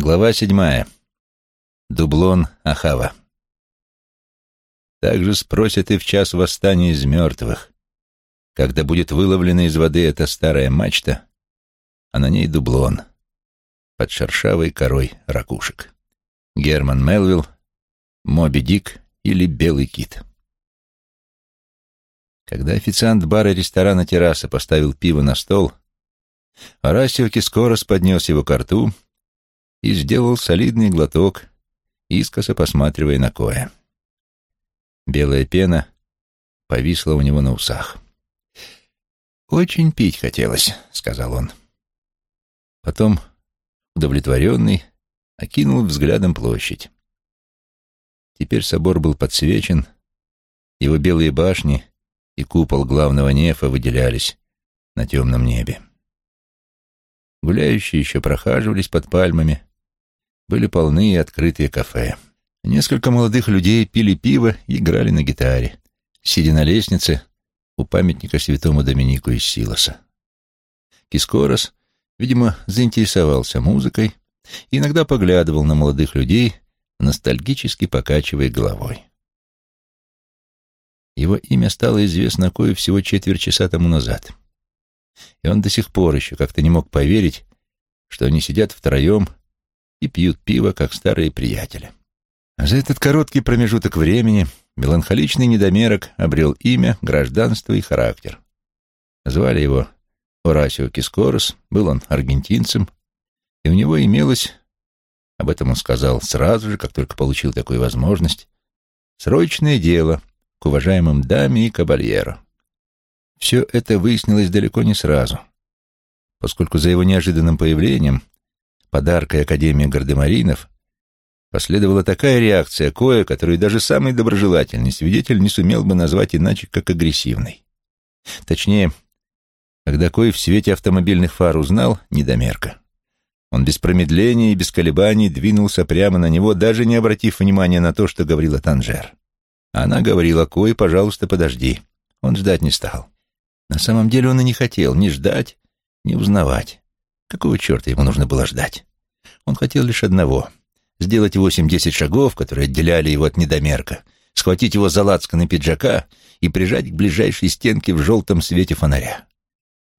Глава седьмая. Дублон Ахава. Также спросят и в час восстания из мертвых, когда будет выловлена из воды эта старая мачта, а на ней дублон под шершавой корой ракушек. Герман Мелвилл, Моби Дик или Белый Кит. Когда официант бара ресторана терраса поставил пиво на стол, Орасио Кискорос поднес его к рту — и сделал солидный глоток, искоса посматривая на Коя. Белая пена повисла у него на усах. «Очень пить хотелось», — сказал он. Потом, удовлетворенный, окинул взглядом площадь. Теперь собор был подсвечен, его белые башни и купол главного нефа выделялись на темном небе. Гуляющие еще прохаживались под пальмами, были полны и открытые кафе. Несколько молодых людей пили пиво и играли на гитаре, сидя на лестнице у памятника святому Доминику из Силоса. Кискорос, видимо, заинтересовался музыкой и иногда поглядывал на молодых людей, ностальгически покачивая головой. Его имя стало известно кое всего четверть часа тому назад. И он до сих пор еще как-то не мог поверить, что они сидят втроем и пьют пиво, как старые приятели. А за этот короткий промежуток времени меланхоличный недомерок обрел имя, гражданство и характер. Звали его Орасио Кискорос, был он аргентинцем, и у него имелось, об этом он сказал сразу же, как только получил такую возможность, срочное дело к уважаемым даме и кабальеро. Все это выяснилось далеко не сразу, поскольку за его неожиданным появлением подаркой Академии Гардемаринов, последовала такая реакция Коя, которую даже самый доброжелательный свидетель не сумел бы назвать иначе, как агрессивной. Точнее, когда Кой в свете автомобильных фар узнал недомерка, он без промедления и без колебаний двинулся прямо на него, даже не обратив внимания на то, что говорила Танжер. Она говорила, Кой, пожалуйста, подожди. Он ждать не стал. На самом деле он и не хотел ни ждать, ни узнавать. Какого черта ему нужно было ждать? Он хотел лишь одного — сделать восемь-десять шагов, которые отделяли его от недомерка, схватить его за лацканы пиджака и прижать к ближайшей стенке в желтом свете фонаря.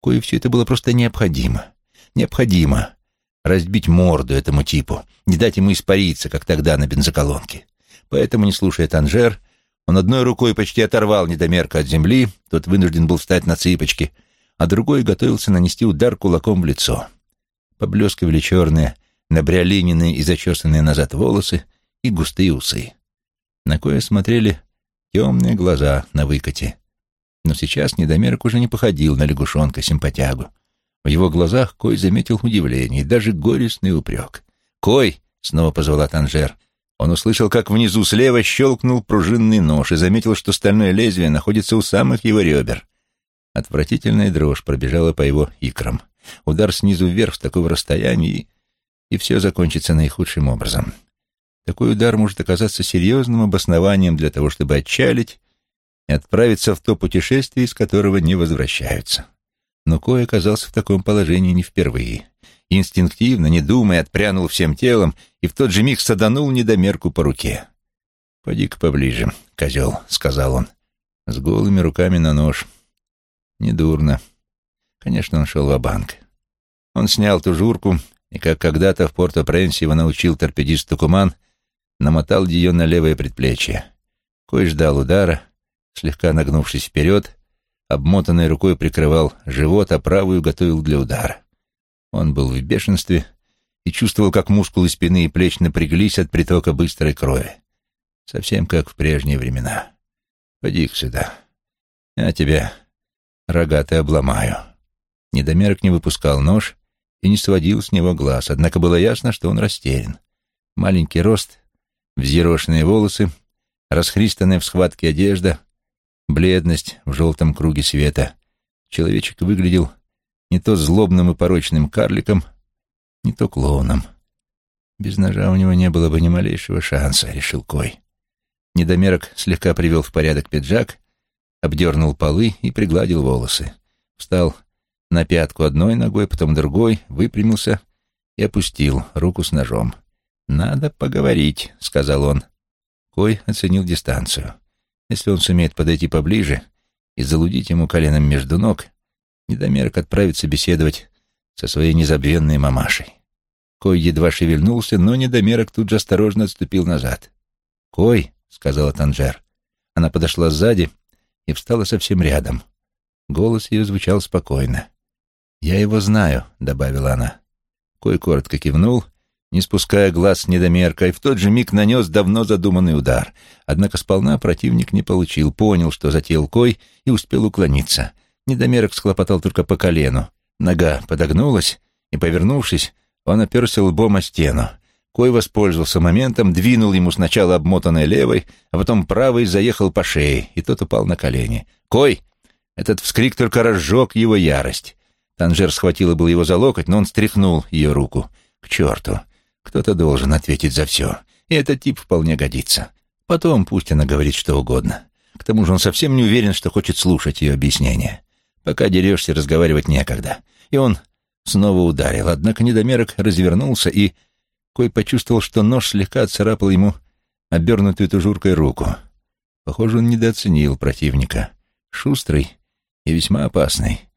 Кое все это было просто необходимо. Необходимо разбить морду этому типу, не дать ему испариться, как тогда на бензоколонке. Поэтому, не слушая Танжер, он одной рукой почти оторвал недомерка от земли, тот вынужден был встать на цыпочки, а другой готовился нанести удар кулаком в лицо поблескивали черные, набрялененные и зачесанные назад волосы и густые усы. На кое смотрели темные глаза на выкате. Но сейчас недомерок уже не походил на лягушонка-симпатягу. В его глазах Кой заметил удивление и даже горестный упрек. «Кой!» — снова позвала Танжер. Он услышал, как внизу слева щелкнул пружинный нож и заметил, что стальное лезвие находится у самых его ребер. Отвратительная дрожь пробежала по его икрам. Удар снизу вверх с такого расстояния, и все закончится наихудшим образом. Такой удар может оказаться серьезным обоснованием для того, чтобы отчалить и отправиться в то путешествие, из которого не возвращаются. Но Кой оказался в таком положении не впервые. Инстинктивно, не думая, отпрянул всем телом и в тот же миг саданул недомерку по руке. «Поди-ка поближе, козел», — сказал он, — «с голыми руками на нож». «Недурно. Конечно, он шел в банк Он снял тужурку и, как когда-то в Порто-Пренсе его научил торпедист Тукуман, намотал ее на левое предплечье. Кой ждал удара, слегка нагнувшись вперед, обмотанной рукой прикрывал живот, а правую готовил для удара. Он был в бешенстве и чувствовал, как мускулы спины и плеч напряглись от притока быстрой крови. Совсем как в прежние времена. поди сюда. Я тебя, рогатый, обломаю. Недомерок не выпускал нож и не сводил с него глаз, однако было ясно, что он растерян. Маленький рост, взъерошенные волосы, расхристанная в схватке одежда, бледность в желтом круге света. Человечек выглядел не то злобным и порочным карликом, не то клоуном. Без ножа у него не было бы ни малейшего шанса, решил Кой. Недомерок слегка привел в порядок пиджак, обдернул полы и пригладил волосы. Встал на пятку одной ногой, потом другой, выпрямился и опустил руку с ножом. «Надо поговорить», — сказал он. Кой оценил дистанцию. Если он сумеет подойти поближе и залудить ему коленом между ног, недомерок отправится беседовать со своей незабвенной мамашей. Кой едва шевельнулся, но недомерок тут же осторожно отступил назад. «Кой», — сказала Танжер. Она подошла сзади и встала совсем рядом. Голос ее звучал спокойно. «Я его знаю», — добавила она. Кой коротко кивнул, не спуская глаз с недомерка, и в тот же миг нанес давно задуманный удар. Однако сполна противник не получил, понял, что затеял Кой, и успел уклониться. Недомерок схлопотал только по колену. Нога подогнулась, и, повернувшись, он оперся лбом о стену. Кой воспользовался моментом, двинул ему сначала обмотанной левой, а потом правой заехал по шее, и тот упал на колени. «Кой!» Этот вскрик только разжег его ярость. Танжер схватила был его за локоть, но он стряхнул ее руку. «К черту! Кто-то должен ответить за все, и этот тип вполне годится. Потом пусть она говорит что угодно. К тому же он совсем не уверен, что хочет слушать ее объяснения. Пока дерешься, разговаривать некогда. И он снова ударил, однако недомерок развернулся и Кой почувствовал, что нож слегка отцарапал ему обернутую тужуркой руку. Похоже, он недооценил противника. Шустрый и весьма опасный.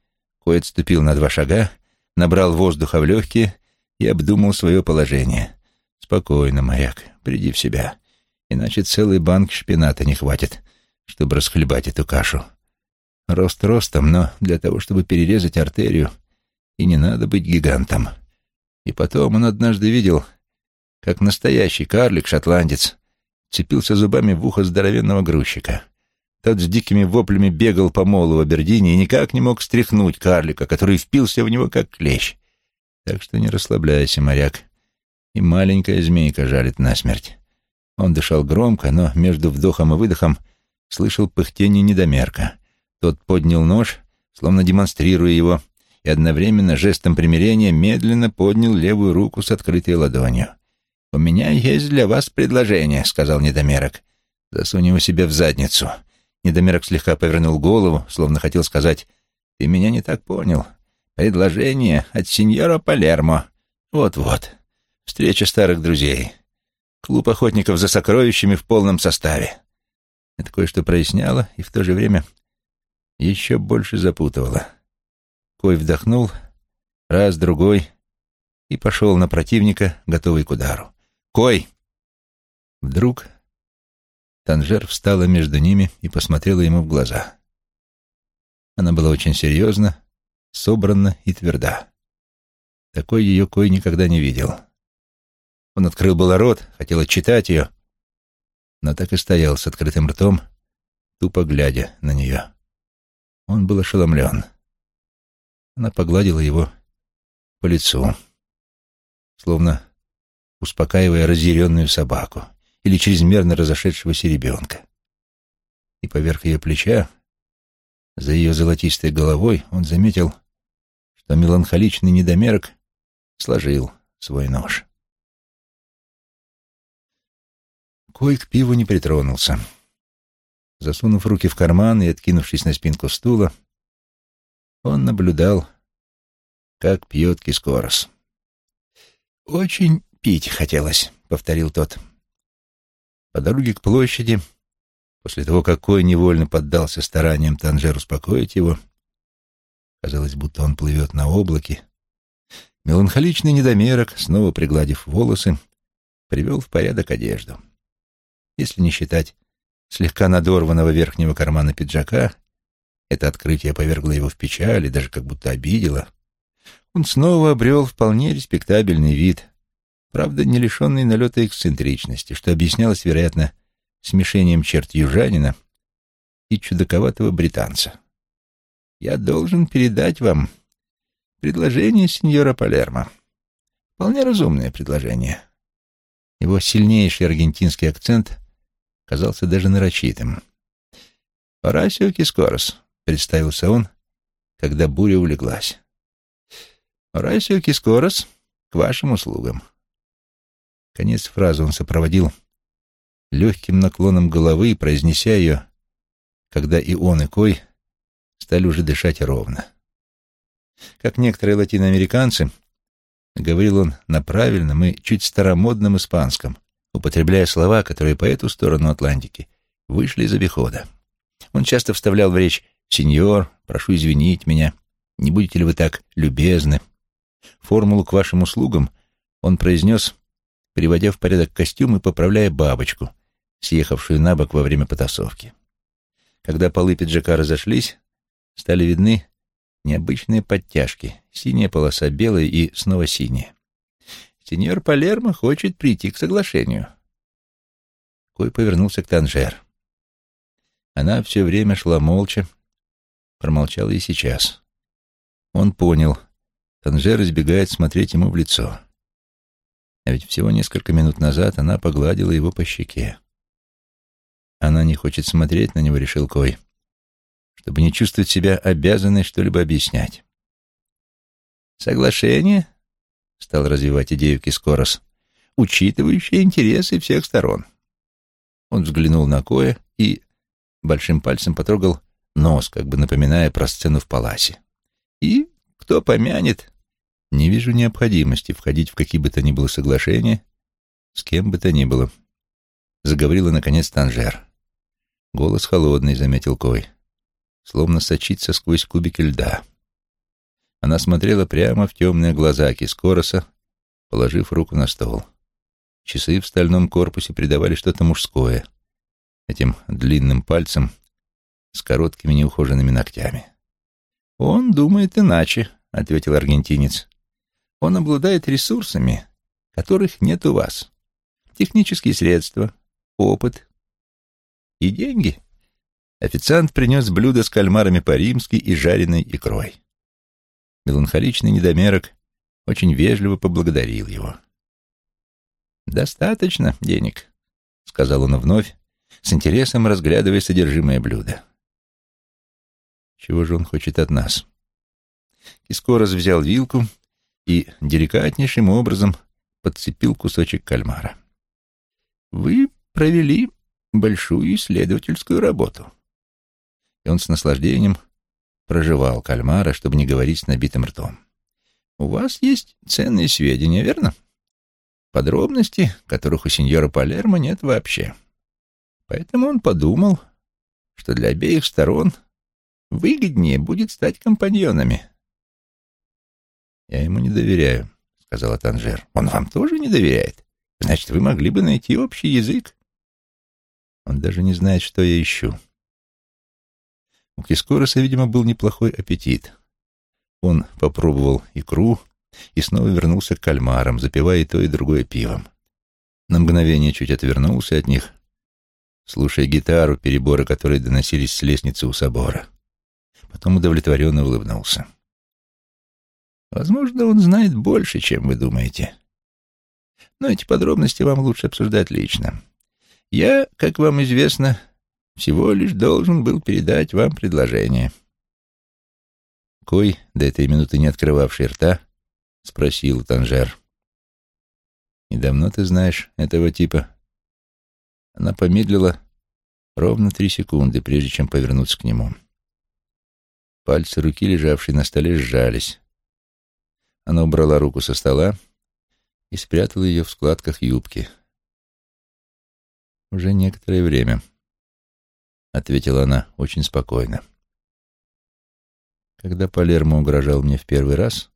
Кой отступил на два шага, набрал воздуха в легкие и обдумал свое положение. «Спокойно, моряк, приди в себя, иначе целый банк шпината не хватит, чтобы расхлебать эту кашу. Рост ростом, но для того, чтобы перерезать артерию, и не надо быть гигантом». И потом он однажды видел, как настоящий карлик-шотландец цепился зубами в ухо здоровенного грузчика. Тот с дикими воплями бегал по молу в Абердине и никак не мог стряхнуть карлика, который впился в него как клещ. Так что не расслабляйся, моряк. И маленькая змейка жалит насмерть. Он дышал громко, но между вдохом и выдохом слышал пыхтение недомерка. Тот поднял нож, словно демонстрируя его, и одновременно жестом примирения медленно поднял левую руку с открытой ладонью. «У меня есть для вас предложение», — сказал недомерок. «Засунь его себе в задницу». Недомерок слегка повернул голову, словно хотел сказать, «Ты меня не так понял. Предложение от сеньора Палермо. Вот-вот. Встреча старых друзей. Клуб охотников за сокровищами в полном составе». Это кое-что проясняло и в то же время еще больше запутывало. Кой вдохнул, раз, другой, и пошел на противника, готовый к удару. Кой!» Вдруг Танжер встала между ними и посмотрела ему в глаза. Она была очень серьезна, собранна и тверда. Такой ее Кой никогда не видел. Он открыл было рот, хотел отчитать ее, но так и стоял с открытым ртом, тупо глядя на нее. Он был ошеломлен. Она погладила его по лицу, словно успокаивая разъяренную собаку или чрезмерно разошедшегося ребенка. И поверх ее плеча, за ее золотистой головой, он заметил, что меланхоличный недомерок сложил свой нож. Кой к пиву не притронулся. Засунув руки в карман и откинувшись на спинку стула, он наблюдал, как пьет Кискорос. «Очень «Пить хотелось», — повторил тот. По дороге к площади, после того, как Кой невольно поддался стараниям Танжер успокоить его, казалось, будто он плывет на облаке, меланхоличный недомерок, снова пригладив волосы, привел в порядок одежду. Если не считать слегка надорванного верхнего кармана пиджака, это открытие повергло его в печаль и даже как будто обидело, он снова обрел вполне респектабельный вид, правда, не лишенный налета эксцентричности, что объяснялось, вероятно, смешением черт южанина и чудаковатого британца. «Я должен передать вам предложение сеньора Палермо. Вполне разумное предложение». Его сильнейший аргентинский акцент казался даже нарочитым. «Хорасио Кискорос», — представился он, когда буря улеглась. «Хорасио Кискорос, к вашим услугам». Конец фразы он сопроводил легким наклоном головы, произнеся ее, когда и он, и Кой стали уже дышать ровно. Как некоторые латиноамериканцы, Говорил он на правильном и чуть старомодном испанском, употребляя слова, которые по эту сторону Атлантики вышли из обихода. Он часто вставлял в речь «Сеньор, прошу извинить меня, не будете ли вы так любезны?» Формулу к вашим услугам он произнес, приводя в порядок костюм и поправляя бабочку, съехавшую на бок во время потасовки. Когда полы пиджака разошлись, стали видны необычные подтяжки, синяя полоса белая и снова синяя. Сеньор Палермо хочет прийти к соглашению. Кой повернулся к Танжер. Она все время шла молча, промолчала и сейчас. Он понял, Танжер избегает смотреть ему в лицо. А ведь всего несколько минут назад она погладила его по щеке. Она не хочет смотреть на него, решил Кой, чтобы не чувствовать себя обязанной что-либо объяснять. «Соглашение», — стал развивать идею Кискорос, «учитывающее интересы всех сторон». Он взглянул на Коя и большим пальцем потрогал нос, как бы напоминая про сцену в паласе. «И кто помянет?» «Не вижу необходимости входить в какие бы то ни было соглашения, с кем бы то ни было», — заговорила, наконец, Танжер. Голос холодный, заметил Кой, словно сочится сквозь кубики льда. Она смотрела прямо в темные глаза Кискороса, положив руку на стол. Часы в стальном корпусе придавали что-то мужское, этим длинным пальцем с короткими неухоженными ногтями. «Он думает иначе», — ответил аргентинец. «Он обладает ресурсами, которых нет у вас. Технические средства, опыт, и деньги. Официант принес блюдо с кальмарами по-римски и жареной икрой. Меланхоличный недомерок очень вежливо поблагодарил его. «Достаточно денег», — сказал он вновь, с интересом разглядывая содержимое блюда. «Чего же он хочет от нас?» Кискорос взял вилку и деликатнейшим образом подцепил кусочек кальмара. «Вы провели большую исследовательскую работу. И он с наслаждением проживал кальмара, чтобы не говорить с набитым ртом. У вас есть ценные сведения, верно? Подробности, которых у сеньора Палермо нет вообще. Поэтому он подумал, что для обеих сторон выгоднее будет стать компаньонами. «Я ему не доверяю», — сказала Танжер. «Он вам тоже не доверяет? Значит, вы могли бы найти общий язык. Он даже не знает, что я ищу. У Кискороса, видимо, был неплохой аппетит. Он попробовал икру и снова вернулся к кальмарам, запивая и то, и другое пивом. На мгновение чуть отвернулся от них, слушая гитару, переборы которой доносились с лестницы у собора. Потом удовлетворенно улыбнулся. Возможно, он знает больше, чем вы думаете. Но эти подробности вам лучше обсуждать лично. Я, как вам известно, всего лишь должен был передать вам предложение. Кой, до этой минуты не открывавший рта, спросил Танжер. «И давно ты знаешь этого типа?» Она помедлила ровно три секунды, прежде чем повернуться к нему. Пальцы руки, лежавшие на столе, сжались. Она убрала руку со стола и спрятала ее в складках юбки — «Уже некоторое время», — ответила она очень спокойно. Когда Палермо угрожал мне в первый раз,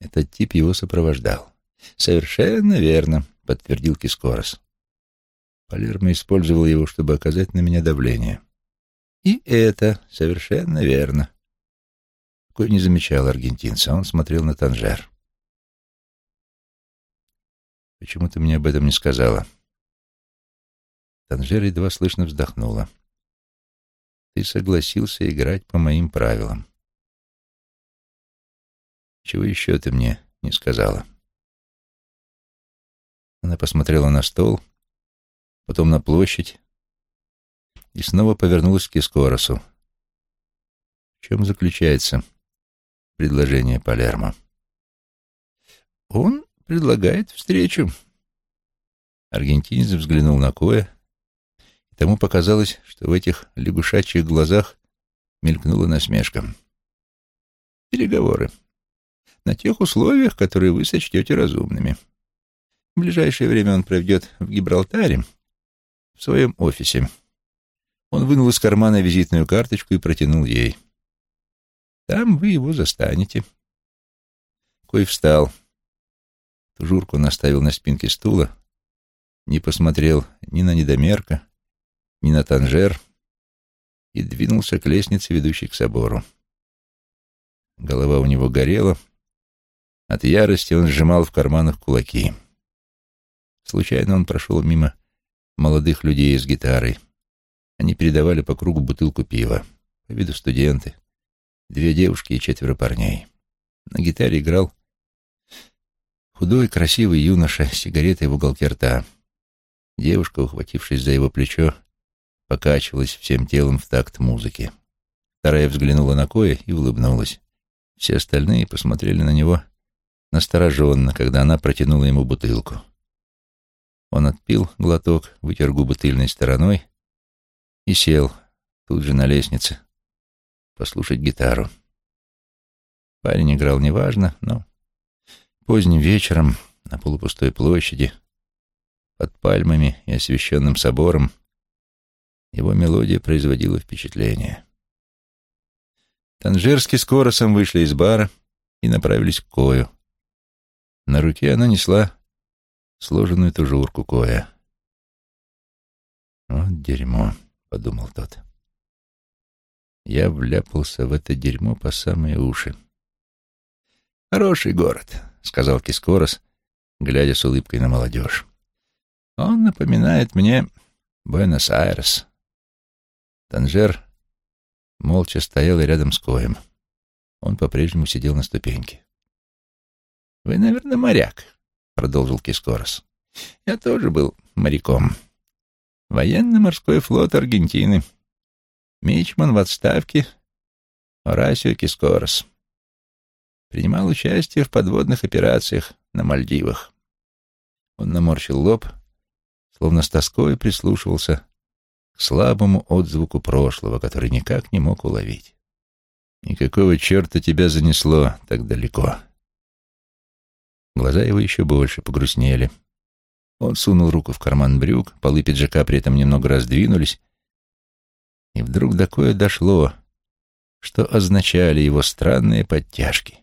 этот тип его сопровождал. «Совершенно верно», — подтвердил Кискорос. Палермо использовал его, чтобы оказать на меня давление. «И это совершенно верно». Кой не замечал аргентинца, он смотрел на Танжер. «Почему ты мне об этом не сказала?» Танжер едва слышно вздохнула. «Ты согласился играть по моим правилам. Чего еще ты мне не сказала?» Она посмотрела на стол, потом на площадь и снова повернулась к Искоросу. В чем заключается предложение Палермо? Он предлагает встречу. Аргентинец взглянул на Коя, Тому показалось, что в этих лягушачьих глазах мелькнула насмешка. Переговоры. на тех условиях, которые вы сочтете разумными. В ближайшее время он проведет в Гибралтаре, в своем офисе. Он вынул из кармана визитную карточку и протянул ей. Там вы его застанете. Кой встал. Тужурку он оставил на спинке стула, не посмотрел ни на недомерка, ни на Танжер и двинулся к лестнице, ведущей к собору. Голова у него горела. От ярости он сжимал в карманах кулаки. Случайно он прошел мимо молодых людей с гитарой. Они передавали по кругу бутылку пива. По виду студенты. Две девушки и четверо парней. На гитаре играл худой, красивый юноша с сигаретой в уголке рта. Девушка, ухватившись за его плечо, покачивалась всем телом в такт музыки. Вторая взглянула на Коя и улыбнулась. Все остальные посмотрели на него настороженно, когда она протянула ему бутылку. Он отпил глоток, вытер губы тыльной стороной и сел тут же на лестнице послушать гитару. Парень играл неважно, но поздним вечером на полупустой площади под пальмами и освещенным собором его мелодия производила впечатление. Танжерский с Коросом вышли из бара и направились к Кою. На руке она несла сложенную тужурку Коя. «Вот дерьмо», — подумал тот. Я вляпался в это дерьмо по самые уши. «Хороший город», — сказал Кискорос, глядя с улыбкой на молодежь. «Он напоминает мне Буэнос-Айрес». Танжер молча стоял рядом с Коем. Он по-прежнему сидел на ступеньке. «Вы, наверное, моряк», — продолжил Кискорос. «Я тоже был моряком. Военно-морской флот Аргентины. Мичман в отставке. Орасио Кискорос. Принимал участие в подводных операциях на Мальдивах». Он наморщил лоб, словно с тоской прислушивался к слабому отзвуку прошлого, который никак не мог уловить. «Никакого черта тебя занесло так далеко». Глаза его еще больше погрустнели. Он сунул руку в карман брюк, полы пиджака при этом немного раздвинулись, и вдруг до кое дошло, что означали его странные подтяжки.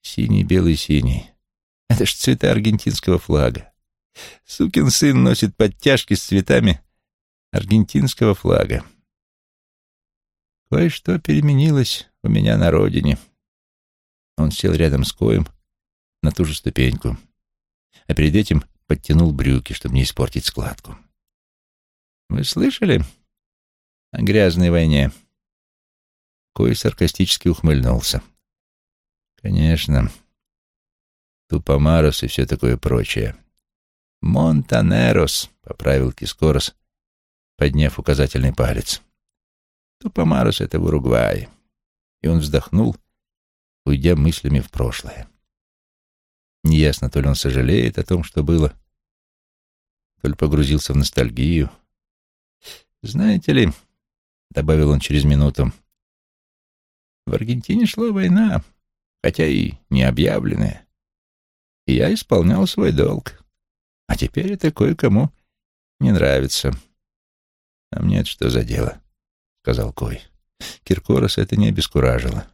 Синий, белый, синий. Это ж цвета аргентинского флага. Сукин сын носит подтяжки с цветами аргентинского флага. Кое-что переменилось у меня на родине. Он сел рядом с Коем на ту же ступеньку, а перед этим подтянул брюки, чтобы не испортить складку. «Вы слышали о грязной войне?» Кой саркастически ухмыльнулся. «Конечно. Тупомарос и все такое прочее. Монтанерос», — поправил Кискорос, подняв указательный палец. Тупомарос — это в Уругвае. И он вздохнул, уйдя мыслями в прошлое. Неясно, то ли он сожалеет о том, что было, то ли погрузился в ностальгию. «Знаете ли», — добавил он через минуту, — «в Аргентине шла война, хотя и не объявленная, и я исполнял свой долг. А теперь это кое-кому не нравится. А мне это что за дело?» — сказал Кой. Киркорос это не обескуражило.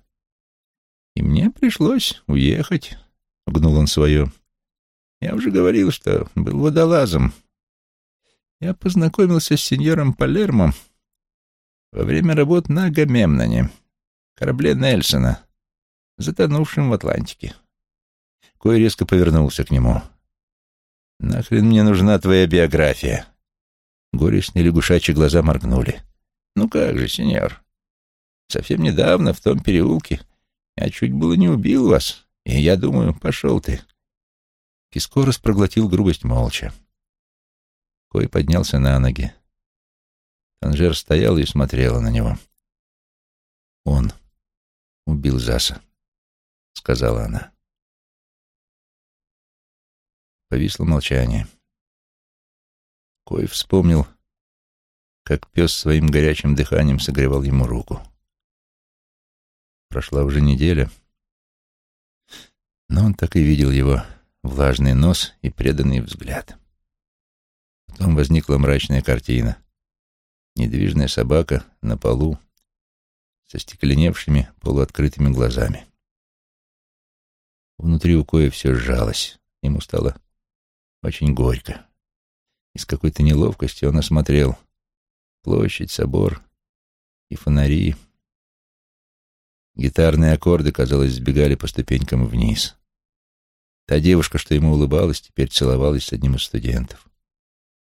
«И мне пришлось уехать», — гнул он свое. «Я уже говорил, что был водолазом. Я познакомился с сеньором Палермо во время работ на Агамемноне, корабле Нельсона, затонувшем в Атлантике». Кой резко повернулся к нему. «Нахрен мне нужна твоя биография?» Горестные лягушачьи глаза моргнули. «Ну как же, сеньор, совсем недавно в том переулке я чуть было не убил вас, и я думаю, пошел ты». Кискорос проглотил грубость молча. Кой поднялся на ноги. Танжер стоял и смотрела на него. «Он убил Заса», — сказала она. Повисло молчание. Кой вспомнил, как пес своим горячим дыханием согревал ему руку. Прошла уже неделя. Но он так и видел его влажный нос и преданный взгляд. Потом возникла мрачная картина. Недвижная собака на полу со стекленевшими полуоткрытыми глазами. Внутри у Коя все сжалось. Ему стало очень горько. И с какой-то неловкостью он осмотрел площадь, собор и фонари. Гитарные аккорды, казалось, сбегали по ступенькам вниз. Та девушка, что ему улыбалась, теперь целовалась с одним из студентов.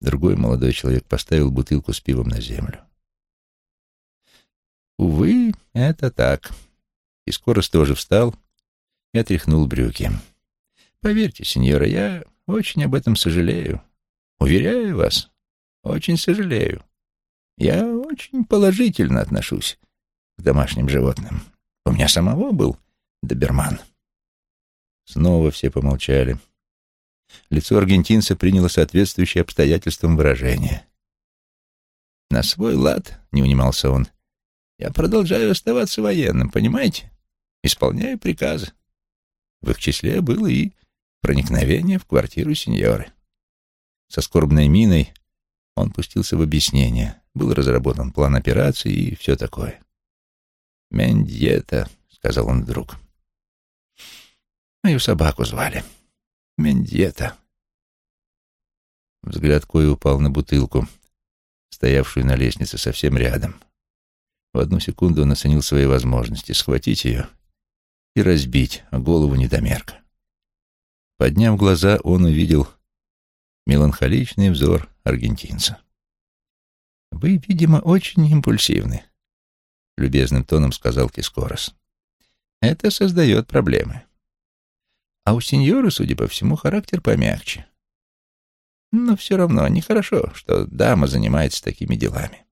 Другой молодой человек поставил бутылку с пивом на землю. Увы, это так. И Скорост тоже встал и отряхнул брюки. Поверьте, сеньора, я очень об этом сожалею. Уверяю вас, очень сожалею. Я очень положительно отношусь к домашним животным. У меня самого был доберман. Снова все помолчали. Лицо аргентинца приняло соответствующее обстоятельствам выражение. «На свой лад», — не унимался он, — «я продолжаю оставаться военным, понимаете? Исполняю приказы. В их числе было и проникновение в квартиру сеньоры». Со скорбной миной он пустился в объяснение. Был разработан план операции и все такое. «Мендьета», — сказал он вдруг. «Мою собаку звали. Мендьета». Взгляд Кои упал на бутылку, стоявшую на лестнице совсем рядом. В одну секунду он оценил свои возможности схватить ее и разбить голову недомерка. Подняв глаза, он увидел меланхоличный взор аргентинца. «Вы, видимо, очень импульсивны», — любезным тоном сказал Кискорос. «Это создает проблемы. А у сеньора, судя по всему, характер помягче. Но все равно нехорошо, что дама занимается такими делами.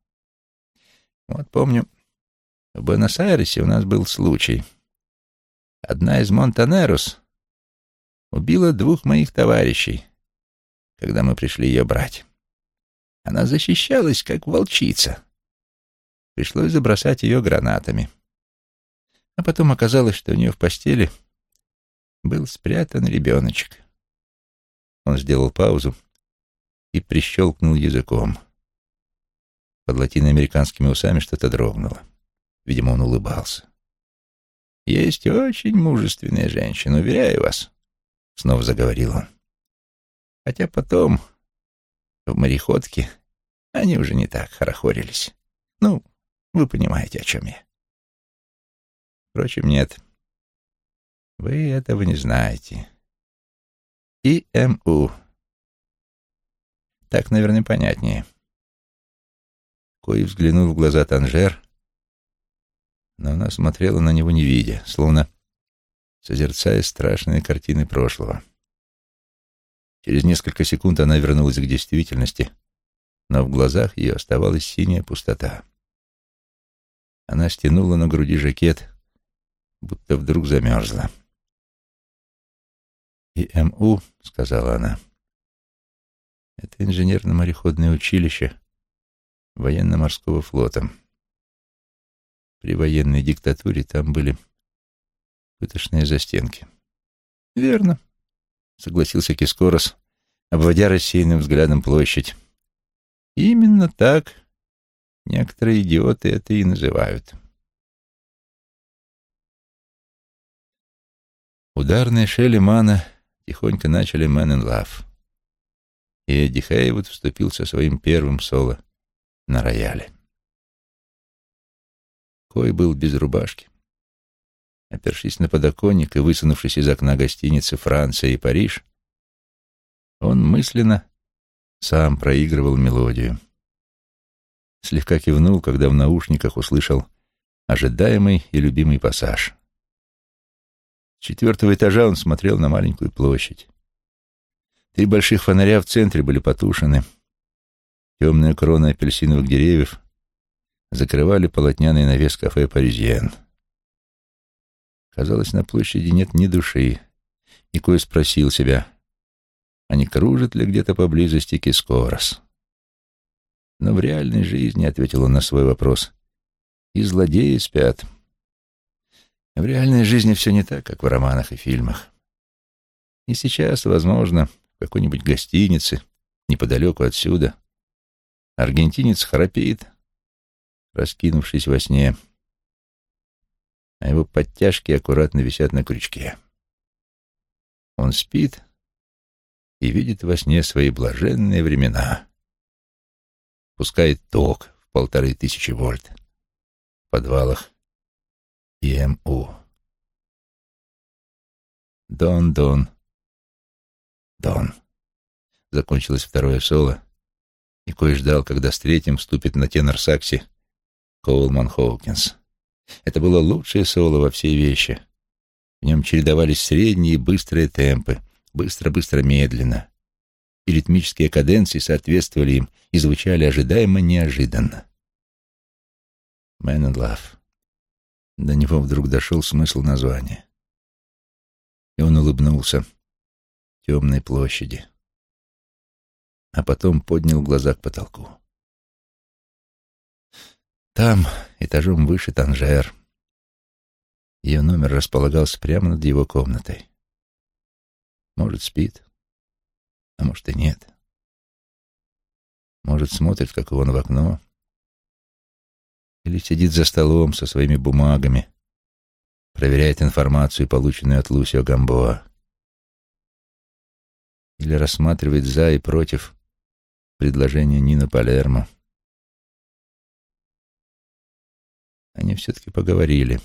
Вот помню, в Буэнос-Айресе у нас был случай. Одна из Монтанерос убила двух моих товарищей, когда мы пришли ее брать. Она защищалась, как волчица. Пришлось забросать ее гранатами. А потом оказалось, что у нее в постели был спрятан ребеночек. Он сделал паузу и прищелкнул языком. Под латиноамериканскими усами что-то дрогнуло. Видимо, он улыбался. «Есть очень мужественная женщина, уверяю вас», — снова заговорил он. Хотя потом, в мореходке, они уже не так хорохорились. Ну, вы понимаете, о чем я. Впрочем, нет. Вы этого не знаете. ИМУ. Так, наверное, понятнее. Кой взглянул в глаза Танжер, но она смотрела на него не видя, словно созерцая страшные картины прошлого. Через несколько секунд она вернулась к действительности, но в глазах ее оставалась синяя пустота. Она стянула на груди жакет, будто вдруг замерзла. «ИМУ», — сказала она, — «это инженерно-мореходное училище военно-морского флота. При военной диктатуре там были пыточные застенки». «Верно», — согласился Кискорос, обводя рассеянным взглядом площадь. «Именно так некоторые идиоты это и называют». Ударные шели Мана тихонько начали «Man in Love», и Эдди Хейвуд вступил со своим первым соло на рояле. Кой был без рубашки. Опершись на подоконник и высунувшись из окна гостиницы «Франция» и «Париж», он мысленно сам проигрывал мелодию. Слегка кивнул, когда в наушниках услышал ожидаемый и любимый пассаж. С четвертого этажа он смотрел на маленькую площадь. Три больших фонаря в центре были потушены. Темные кроны апельсиновых деревьев закрывали полотняный навес кафе «Паризьен». Казалось, на площади нет ни души. И Кой спросил себя, а не кружит ли где-то поблизости Кискорос. Но в реальной жизни, — ответил он на свой вопрос, — и злодеи спят. В реальной жизни все не так, как в романах и фильмах. И сейчас, возможно, в какой-нибудь гостинице, неподалеку отсюда, аргентинец храпит, раскинувшись во сне, а его подтяжки аккуратно висят на крючке. Он спит и видит во сне свои блаженные времена. Пускает ток в полторы тысячи вольт в подвалах ИМУ. Дон, Дон, Дон. Закончилось второе соло, и Кой ждал, когда с третьим вступит на тенор-саксе Коулман Хоукинс. Это было лучшее соло во всей вещи. В нем чередовались средние и быстрые темпы, быстро-быстро-медленно. И ритмические каденции соответствовали им и звучали ожидаемо неожиданно. «Man and Love». До него вдруг дошел смысл названия. И он улыбнулся темной площади, а потом поднял глаза к потолку. Там, этажом выше, Танжер. Ее номер располагался прямо над его комнатой. Может, спит, а может и нет. Может, смотрит, как он в окно, или сидит за столом со своими бумагами, проверяет информацию, полученную от Лусио Гамбоа, или рассматривает за и против предложения Нина Палермо. Они все-таки поговорили.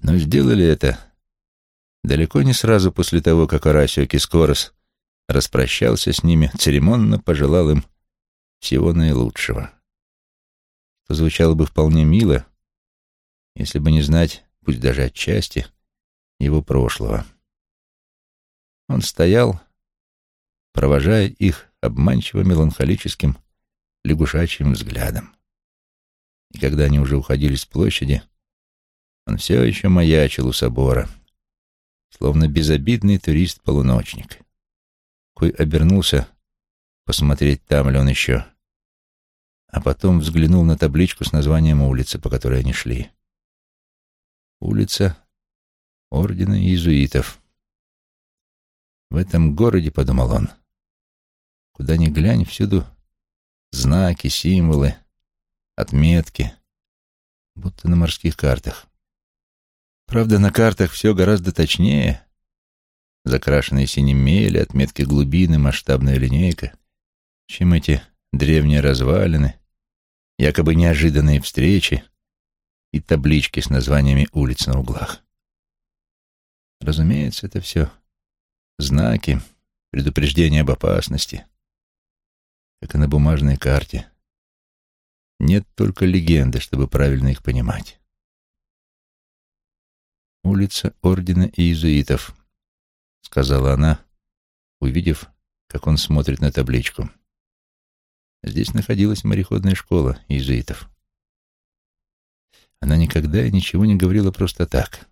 Но сделали это далеко не сразу после того, как Орасио Кискорос распрощался с ними, церемонно пожелал им всего наилучшего. Звучало бы вполне мило, если бы не знать, пусть даже отчасти, его прошлого. Он стоял, провожая их обманчиво меланхолическим лягушачьим взглядом. И когда они уже уходили с площади, он все еще маячил у собора, словно безобидный турист-полуночник. Кой обернулся посмотреть, там ли он еще, а потом взглянул на табличку с названием улицы, по которой они шли. Улица Ордена Иезуитов. В этом городе, — подумал он, — куда ни глянь, всюду знаки, символы, отметки, будто на морских картах. Правда, на картах все гораздо точнее. Закрашенные синим мели, отметки глубины, масштабная линейка, чем эти древние развалины, якобы неожиданные встречи и таблички с названиями улиц на углах. Разумеется, это все знаки, предупреждения об опасности, как и на бумажной карте. Нет только легенды, чтобы правильно их понимать. «Улица Ордена Иезуитов», — сказала она, увидев, как он смотрит на табличку. Здесь находилась мореходная школа иезуитов. Она никогда и ничего не говорила просто так.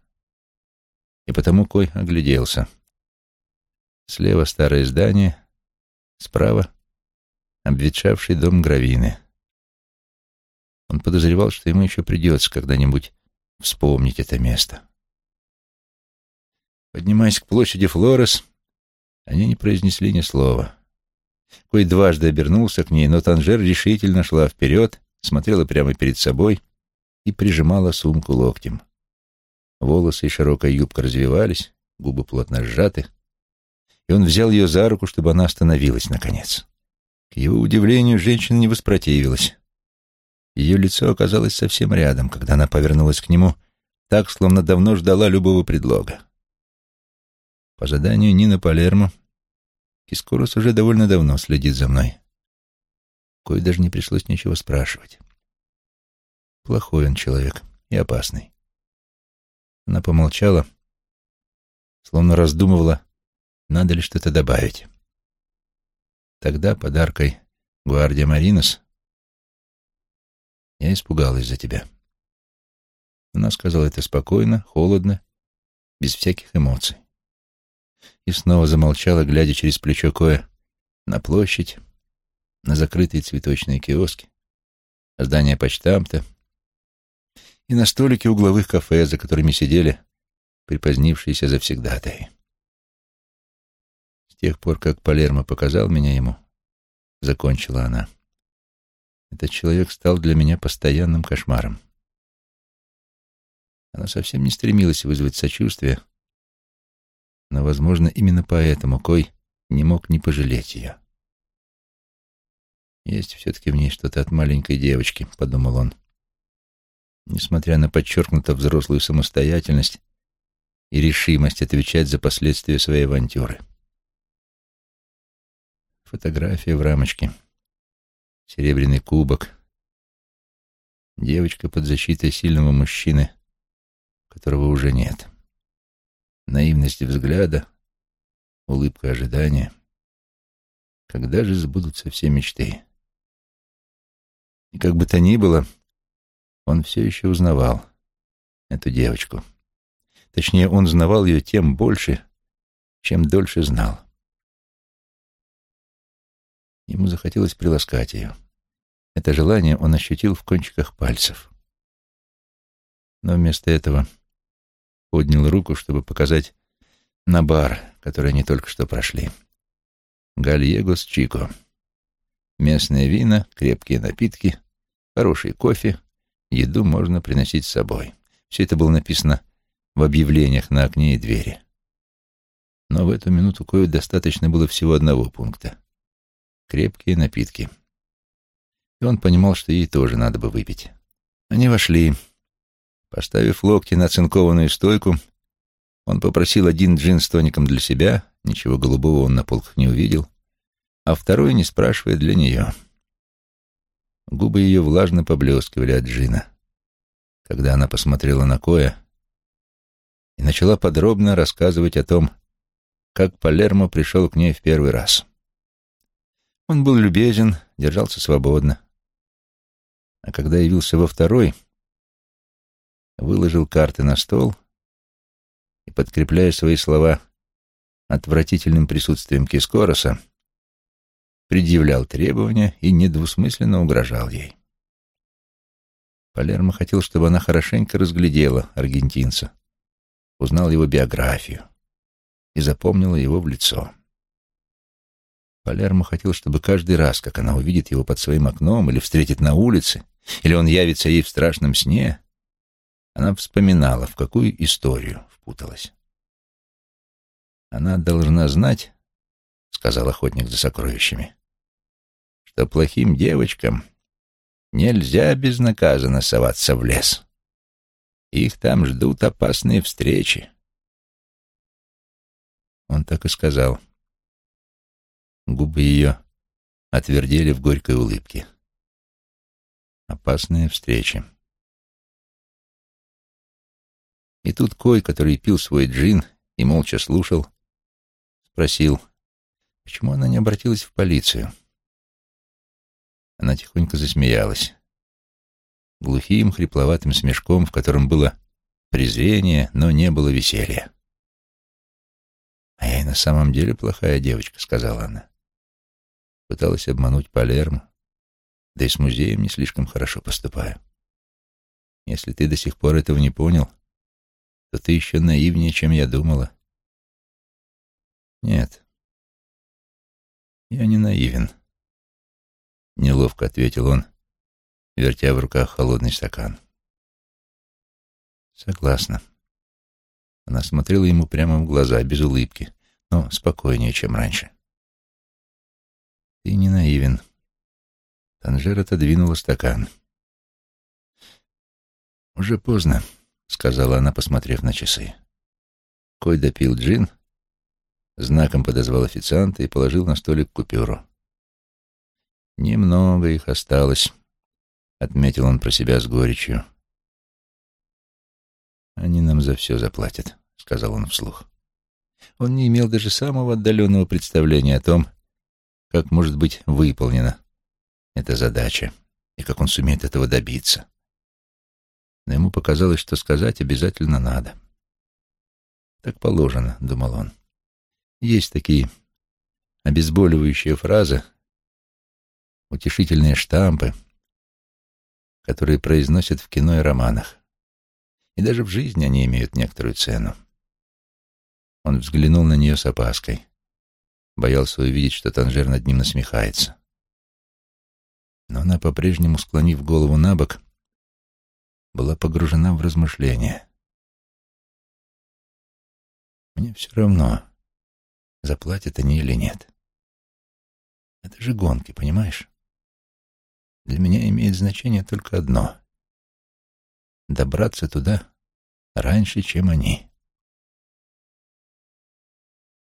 И потому Кой огляделся. Слева старое здание, справа — обветшавший дом Гравины — он подозревал, что ему еще придется когда-нибудь вспомнить это место. Поднимаясь к площади Флорес, они не произнесли ни слова. Кой дважды обернулся к ней, но Танжер решительно шла вперед, смотрела прямо перед собой и прижимала сумку локтем. Волосы и широкая юбка развивались, губы плотно сжаты, и он взял ее за руку, чтобы она остановилась, наконец. К его удивлению, женщина не воспротивилась. Ее лицо оказалось совсем рядом, когда она повернулась к нему, так, словно давно ждала любого предлога. По заданию Нина Палермо, Кискорос уже довольно давно следит за мной. Кое даже не пришлось ничего спрашивать. Плохой он человек и опасный. Она помолчала, словно раздумывала, надо ли что-то добавить. Тогда подаркой Гвардия Маринос я испугалась за тебя. Она сказала это спокойно, холодно, без всяких эмоций. И снова замолчала, глядя через плечо Коя на площадь, на закрытые цветочные киоски, здание почтамта и на столики угловых кафе, за которыми сидели припозднившиеся завсегдатаи. тех пор, как Палермо показал меня ему, — закончила она, — этот человек стал для меня постоянным кошмаром. Она совсем не стремилась вызвать сочувствие, но, возможно, именно поэтому Кой не мог не пожалеть ее. «Есть все-таки в ней что-то от маленькой девочки», — подумал он. Несмотря на подчеркнуто взрослую самостоятельность и решимость отвечать за последствия своей авантюры. Фотография в рамочке, серебряный кубок, девочка под защитой сильного мужчины, которого уже нет. Наивность взгляда, улыбка ожидания. Когда же сбудутся все мечты? И как бы то ни было, он все еще узнавал эту девочку. Точнее, он узнавал ее тем больше, чем дольше знал. Ему захотелось приласкать ее. Это желание он ощутил в кончиках пальцев. Но вместо этого поднял руку, чтобы показать на бар, который они только что прошли. Гальегос Чико. Местные вина, крепкие напитки, хороший кофе, еду можно приносить с собой. Все это было написано в объявлениях на окне и двери. Но в эту минуту кое достаточно было всего одного пункта. Крепкие напитки. И он понимал, что ей тоже надо бы выпить. Они вошли. Поставив локти на цинкованную стойку, он попросил один джин с тоником для себя, ничего голубого он на полках не увидел, а второй, не спрашивая, для нее. Губы ее влажно поблескивали от джина, когда она посмотрела на Коя и начала подробно рассказывать о том, как Палермо пришел к ней в первый раз. Он был любезен, держался свободно. А когда явился во второй, выложил карты на стол и, подкрепляя свои слова отвратительным присутствием Кискороса, предъявлял требования и недвусмысленно угрожал ей. Палермо хотел, чтобы она хорошенько разглядела аргентинца, узнал его биографию и запомнила его в лицо. Палермо хотел, чтобы каждый раз, как она увидит его под своим окном или встретит на улице, или он явится ей в страшном сне, она вспоминала, в какую историю впуталась. Она должна знать, — сказал охотник за сокровищами, что плохим девочкам нельзя безнаказанно соваться в лес. Их там ждут опасные встречи. Он так и сказал. Губы ее отвердели в горькой улыбке. Опасные встречи. И тут Кой, который пил свой джин и молча слушал, спросил, почему она не обратилась в полицию. Она тихонько засмеялась. Глухим, хрипловатым смешком, в котором было презрение, но не было веселья. «А я и на самом деле плохая девочка», — сказала она. Пыталась обмануть Палермо, да и с музеем не слишком хорошо поступаю. Если ты до сих пор этого не понял, то ты еще наивнее, чем я думала. Нет, я не наивен. — неловко ответил он, вертя в руках холодный стакан. «Согласна». Она смотрела ему прямо в глаза, без улыбки, но спокойнее, чем раньше. «Ты не наивен». Танжер отодвинула стакан. «Уже поздно», — сказала она, посмотрев на часы. Кой допил джин, знаком подозвал официанта и положил на столик купюру. Немного их осталось, отметил он про себя с горечью. Они нам за все заплатят, сказал он вслух. Он не имел даже самого отдаленного представления о том, как может быть выполнена эта задача и как он сумеет этого добиться. Но ему показалось, что сказать обязательно надо. Так положено, думал он. Есть такие обезболивающие фразы, утешительные штампы, которые произносят в кино и романах. И даже в жизни они имеют некоторую цену. Он взглянул на нее с опаской. боялся увидеть, что Танжер над ним насмехается. Но она, по-прежнему склонив голову на бок, была погружена в размышления. Мне все равно, заплатят они или нет. Это же гонки, понимаешь? Для меня имеет значение только одно — добраться туда раньше, чем они.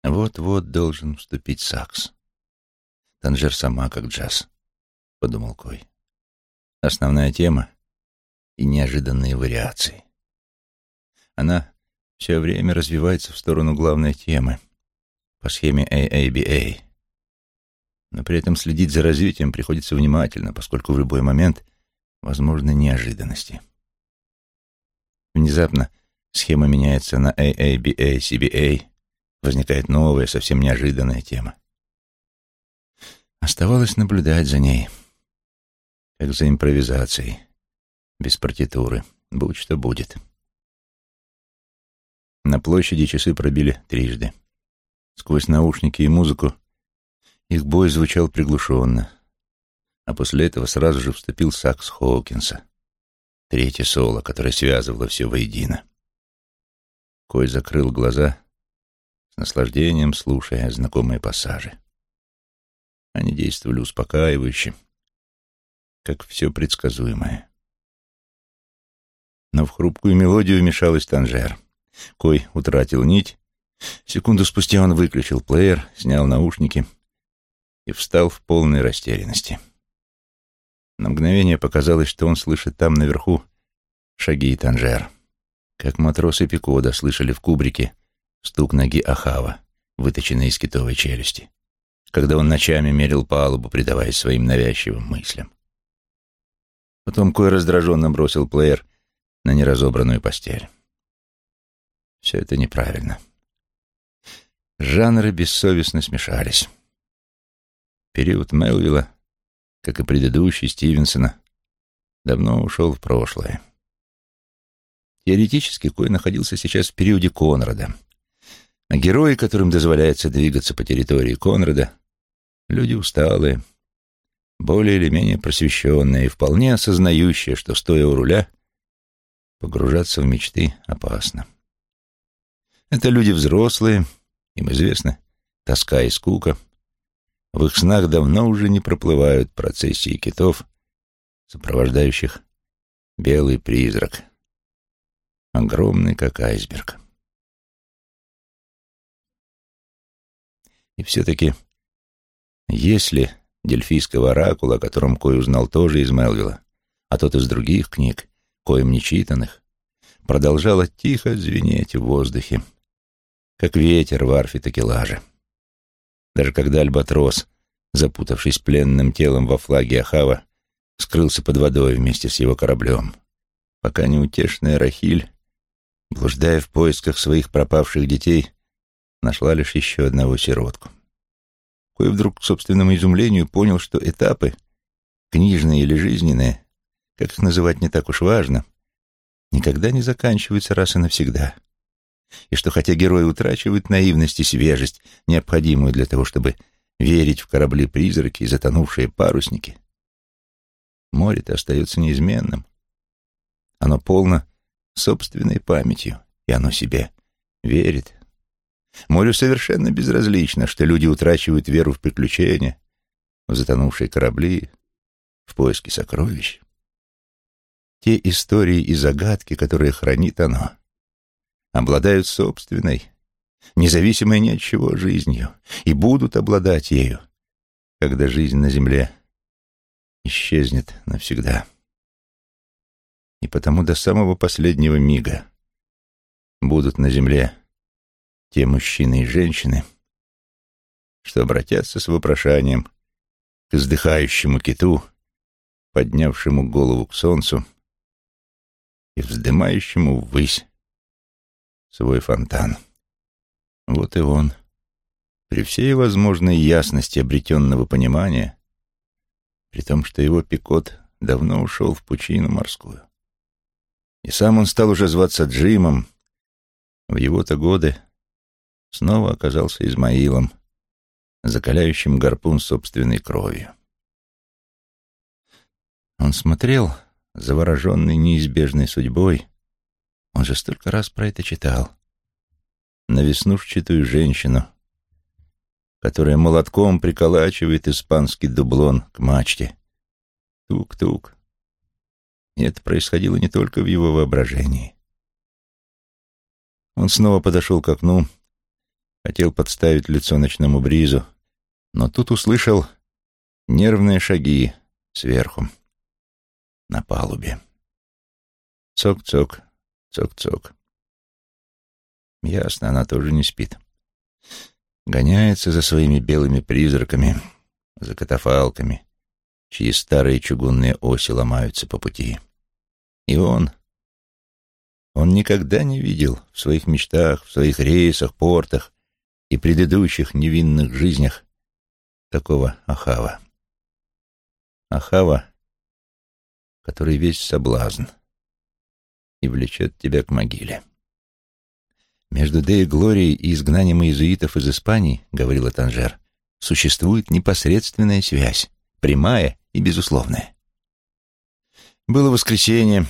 Вот-вот должен вступить сакс. Танжер сама как джаз, — подумал Кой. Основная тема и неожиданные вариации. Она все время развивается в сторону главной темы по схеме AABA. Но при этом следить за развитием приходится внимательно, поскольку в любой момент возможны неожиданности. Внезапно схема меняется на AABA, CBA, возникает новая, совсем неожиданная тема. Оставалось наблюдать за ней, как за импровизацией, без партитуры, будь что будет. На площади часы пробили трижды. Сквозь наушники и музыку их бой звучал приглушенно, а после этого сразу же вступил сакс Хоукинса, третье соло, которое связывало все воедино. Кой закрыл глаза, с наслаждением слушая знакомые пассажи. Они действовали успокаивающе, как все предсказуемое. Но в хрупкую мелодию вмешалась Танжер. Кой утратил нить. Секунду спустя он выключил плеер, снял наушники и встал в полной растерянности. На мгновение показалось, что он слышит там наверху шаги Танжер. Как матросы Пикода слышали в кубрике стук ноги Ахава, выточенной из китовой челюсти, когда он ночами мерил палубу, предаваясь своим навязчивым мыслям. Потом Кой раздраженно бросил плеер на неразобранную постель. Все это неправильно. Жанры бессовестно смешались. Период Мелвилла, как и предыдущий Стивенсона, давно ушел в прошлое. Теоретически Кой находился сейчас в периоде Конрада, а герои, которым дозволяется двигаться по территории Конрада, люди усталые, более или менее просвещенные и вполне осознающие, что, стоя у руля, погружаться в мечты опасно. Это люди взрослые, им известно, тоска и скука. В их снах давно уже не проплывают процессии китов, сопровождающих белый призрак, огромный, как айсберг. И все-таки, если дельфийского оракула, о котором Кой узнал тоже из Мелвилла, а тот из других книг, коим не читанных, продолжала тихо звенеть в воздухе, как ветер в арфе такелажа. Даже когда Альбатрос, запутавшись пленным телом во флаге Ахава, скрылся под водой вместе с его кораблем, пока неутешная Рахиль, блуждая в поисках своих пропавших детей, нашла лишь еще одного сиротку. Кой вдруг к собственному изумлению понял, что этапы, книжные или жизненные, как их называть не так уж важно, никогда не заканчиваются раз и навсегда и что хотя герои утрачивают наивность и свежесть, необходимую для того, чтобы верить в корабли-призраки и затонувшие парусники, море-то остается неизменным. Оно полно собственной памятью, и оно себе верит. Морю совершенно безразлично, что люди утрачивают веру в приключения, в затонувшие корабли, в поиски сокровищ. Те истории и загадки, которые хранит оно, обладают собственной, независимой ни от чего жизнью, и будут обладать ею, когда жизнь на земле исчезнет навсегда. И потому до самого последнего мига будут на земле те мужчины и женщины, что обратятся с вопрошанием к издыхающему киту, поднявшему голову к солнцу и вздымающему ввысь свой фонтан. Вот и он, при всей возможной ясности обретенного понимания, при том, что его Пикот давно ушел в пучину морскую. И сам он стал уже зваться Джимом, в его-то годы снова оказался Измаилом, закаляющим гарпун собственной кровью. Он смотрел, завороженный неизбежной судьбой, он же столько раз про это читал, на веснушчатую женщину, которая молотком приколачивает испанский дублон к мачте. Тук-тук. И это происходило не только в его воображении. Он снова подошел к окну, хотел подставить лицо ночному бризу, но тут услышал нервные шаги сверху, на палубе. Цок-цок, цок-цок. Ясно, она тоже не спит. Гоняется за своими белыми призраками, за катафалками, чьи старые чугунные оси ломаются по пути. И он... Он никогда не видел в своих мечтах, в своих рейсах, портах и предыдущих невинных жизнях такого Ахава. Ахава, который весь соблазн и влечет тебя к могиле. Между Деей Глорией и изгнанием иезуитов из Испании, говорила Танжер, существует непосредственная связь, прямая и безусловная. Было воскресенье.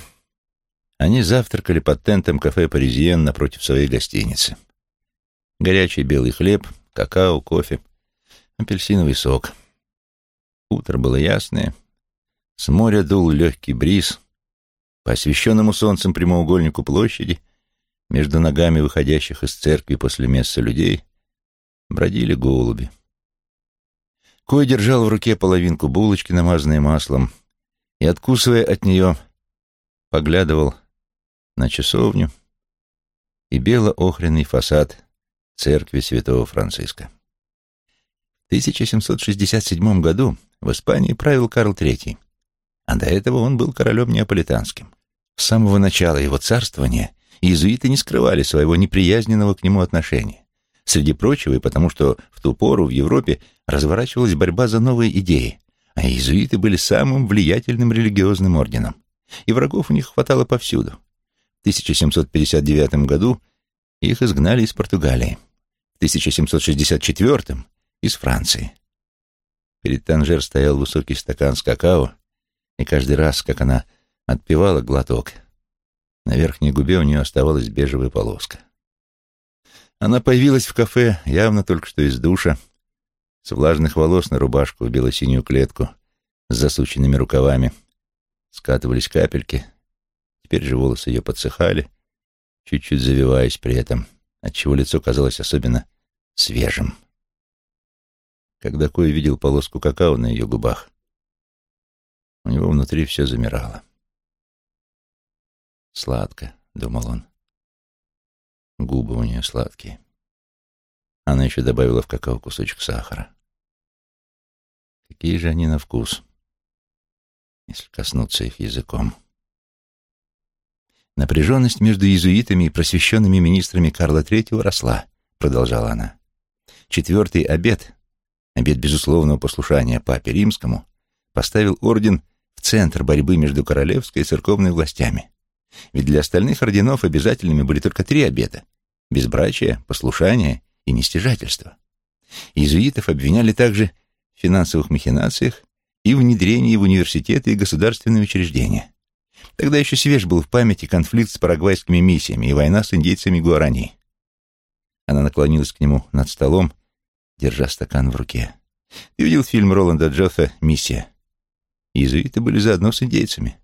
Они завтракали под тентом кафе «Паризиен» напротив своей гостиницы. Горячий белый хлеб, какао, кофе, апельсиновый сок. Утро было ясное. С моря дул легкий бриз. По освещенному солнцем прямоугольнику площади, между ногами выходящих из церкви после мессы людей, бродили голуби. Кой держал в руке половинку булочки, намазанной маслом, и, откусывая от нее, поглядывал на часовню и бело-охренный фасад церкви святого Франциска. В 1767 году в Испании правил Карл III, а до этого он был королем неаполитанским. С самого начала его царствования иезуиты не скрывали своего неприязненного к нему отношения. Среди прочего и потому, что в ту пору в Европе разворачивалась борьба за новые идеи, а иезуиты были самым влиятельным религиозным орденом, и врагов у них хватало повсюду. В 1759 году их изгнали из Португалии, в 1764 из Франции. Перед Танжер стоял высокий стакан с какао, и каждый раз, как она отпивала глоток, на верхней губе у нее оставалась бежевая полоска. Она появилась в кафе, явно только что из душа, с влажных волос на рубашку в бело-синюю клетку, с засученными рукавами. Скатывались капельки, теперь же волосы ее подсыхали, чуть-чуть завиваясь при этом, отчего лицо казалось особенно свежим. Когда Кой видел полоску какао на ее губах, у него внутри все замирало. «Сладко», — думал он. Губы у нее сладкие. Она еще добавила в какао кусочек сахара. Какие же они на вкус, если коснуться их языком. Напряженность между иезуитами и просвещенными министрами Карла III росла, продолжала она. Четвертый обет, обет безусловного послушания папе римскому, поставил орден в центр борьбы между королевской и церковной властями. Ведь для остальных орденов обязательными были только три обета — безбрачие, послушание и нестяжательство. Иезуитов обвиняли также в финансовых махинациях и внедрении в университеты и государственные учреждения. Тогда еще свеж был в памяти конфликт с парагвайскими миссиями и война с индейцами Гуарани. Она наклонилась к нему над столом, держа стакан в руке. Ты видел фильм Роланда Джоффа «Миссия»? Иезуиты были заодно с индейцами.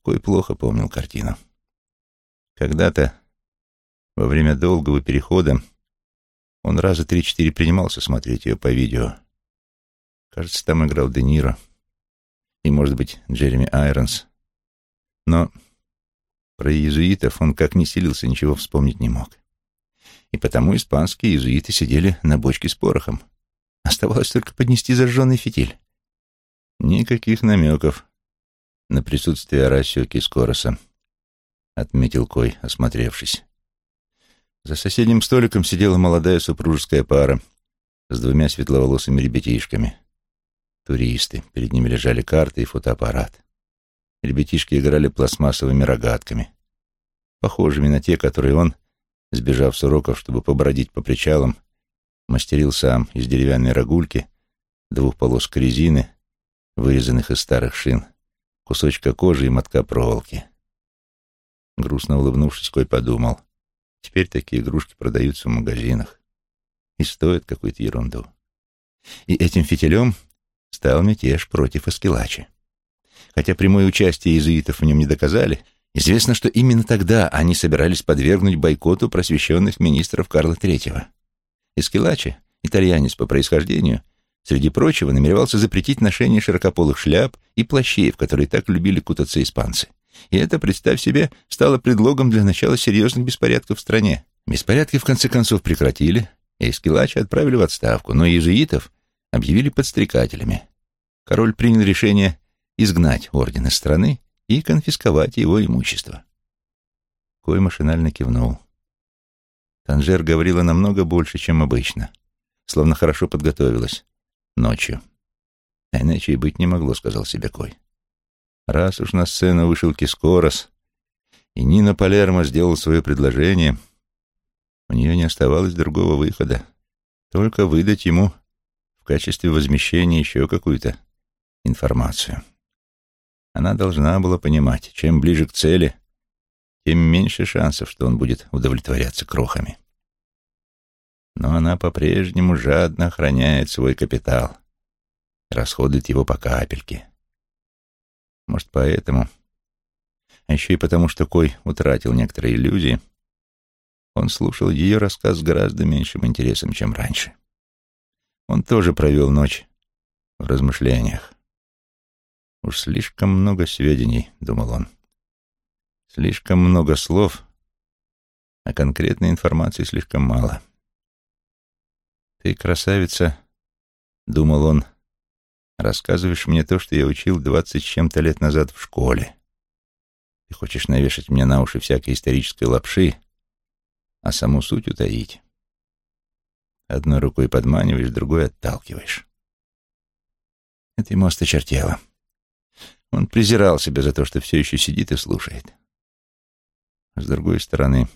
Кой плохо помнил картину. Когда-то, во время долгого перехода, он раза три-четыре принимался смотреть ее по видео. Кажется, там играл Де Ниро и, может быть, Джереми Айронс. Но про иезуитов он как ни силился, ничего вспомнить не мог. И потому испанские иезуиты сидели на бочке с порохом. Оставалось только поднести зажженный фитиль. Никаких намеков на присутствие Арасио Кискороса, отметил Кой, осмотревшись. За соседним столиком сидела молодая супружеская пара с двумя светловолосыми ребятишками. Туристы. Перед ними лежали карты и фотоаппарат. Ребятишки играли пластмассовыми рогатками, похожими на те, которые он, сбежав с уроков, чтобы побродить по причалам, Мастерил сам из деревянной рогульки, двух полосок резины, вырезанных из старых шин, кусочка кожи и мотка проволоки. Грустно улыбнувшись, Кой подумал, теперь такие игрушки продаются в магазинах и стоят какую-то ерунду. И этим фитилем стал мятеж против Аскелачи. Хотя прямое участие иезуитов в нем не доказали, известно, что именно тогда они собирались подвергнуть бойкоту просвещенных министров Карла III. Эскелачи, итальянец по происхождению, среди прочего намеревался запретить ношение широкополых шляп и плащей, в которые так любили кутаться испанцы. И это, представь себе, стало предлогом для начала серьезных беспорядков в стране. Беспорядки в конце концов прекратили, и Эскелача отправили в отставку, но иезуитов объявили подстрекателями. Король принял решение изгнать орден из страны и конфисковать его имущество. Кой машинально кивнул. Танжер говорила намного больше, чем обычно, словно хорошо подготовилась ночью. А иначе и быть не могло, сказал себе Кой. Раз уж на сцену вышел Кискорос, и Нина Палермо сделал свое предложение, у нее не оставалось другого выхода, только выдать ему в качестве возмещения еще какую-то информацию. Она должна была понимать, чем ближе к цели, тем меньше шансов, что он будет удовлетворяться крохами. Но она по-прежнему жадно охраняет свой капитал, расходует его по капельке. Может, поэтому, а еще и потому, что Кой утратил некоторые иллюзии, он слушал ее рассказ с гораздо меньшим интересом, чем раньше. Он тоже провел ночь в размышлениях. «Уж слишком много сведений», — думал он. «Слишком много слов, а конкретной информации слишком мало». «Ты, красавица», — думал он, — «рассказываешь мне то, что я учил двадцать с чем-то лет назад в школе. Ты хочешь навешать мне на уши всякой исторической лапши, а саму суть утаить. Одной рукой подманиваешь, другой отталкиваешь». Это ему осточертело. Он презирал себя за то, что все еще сидит и слушает. С другой стороны,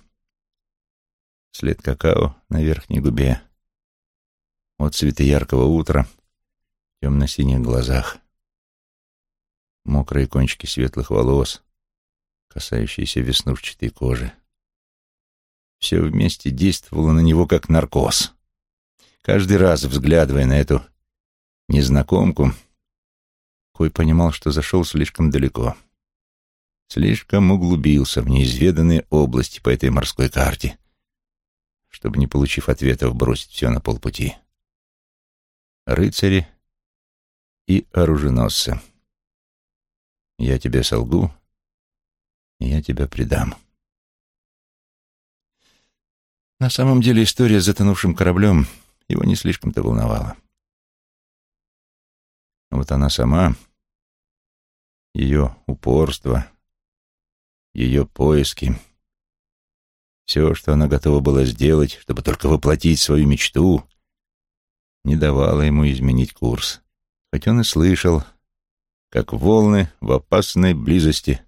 след какао на верхней губе, от цвета яркого утра в темно-синих глазах, мокрые кончики светлых волос, касающиеся веснушчатой кожи. Все вместе действовало на него как наркоз. Каждый раз, взглядывая на эту незнакомку, Кой понимал, что зашел слишком далеко. Слишком углубился в неизведанные области по этой морской карте, чтобы, не получив ответов, бросить все на полпути. Рыцари и оруженосцы. Я тебе солгу, я тебя предам. На самом деле история с затонувшим кораблем его не слишком-то волновала. Вот она сама, ее упорство, ее поиски, все, что она готова была сделать, чтобы только воплотить свою мечту, не давало ему изменить курс. Хоть он и слышал, как волны в опасной близости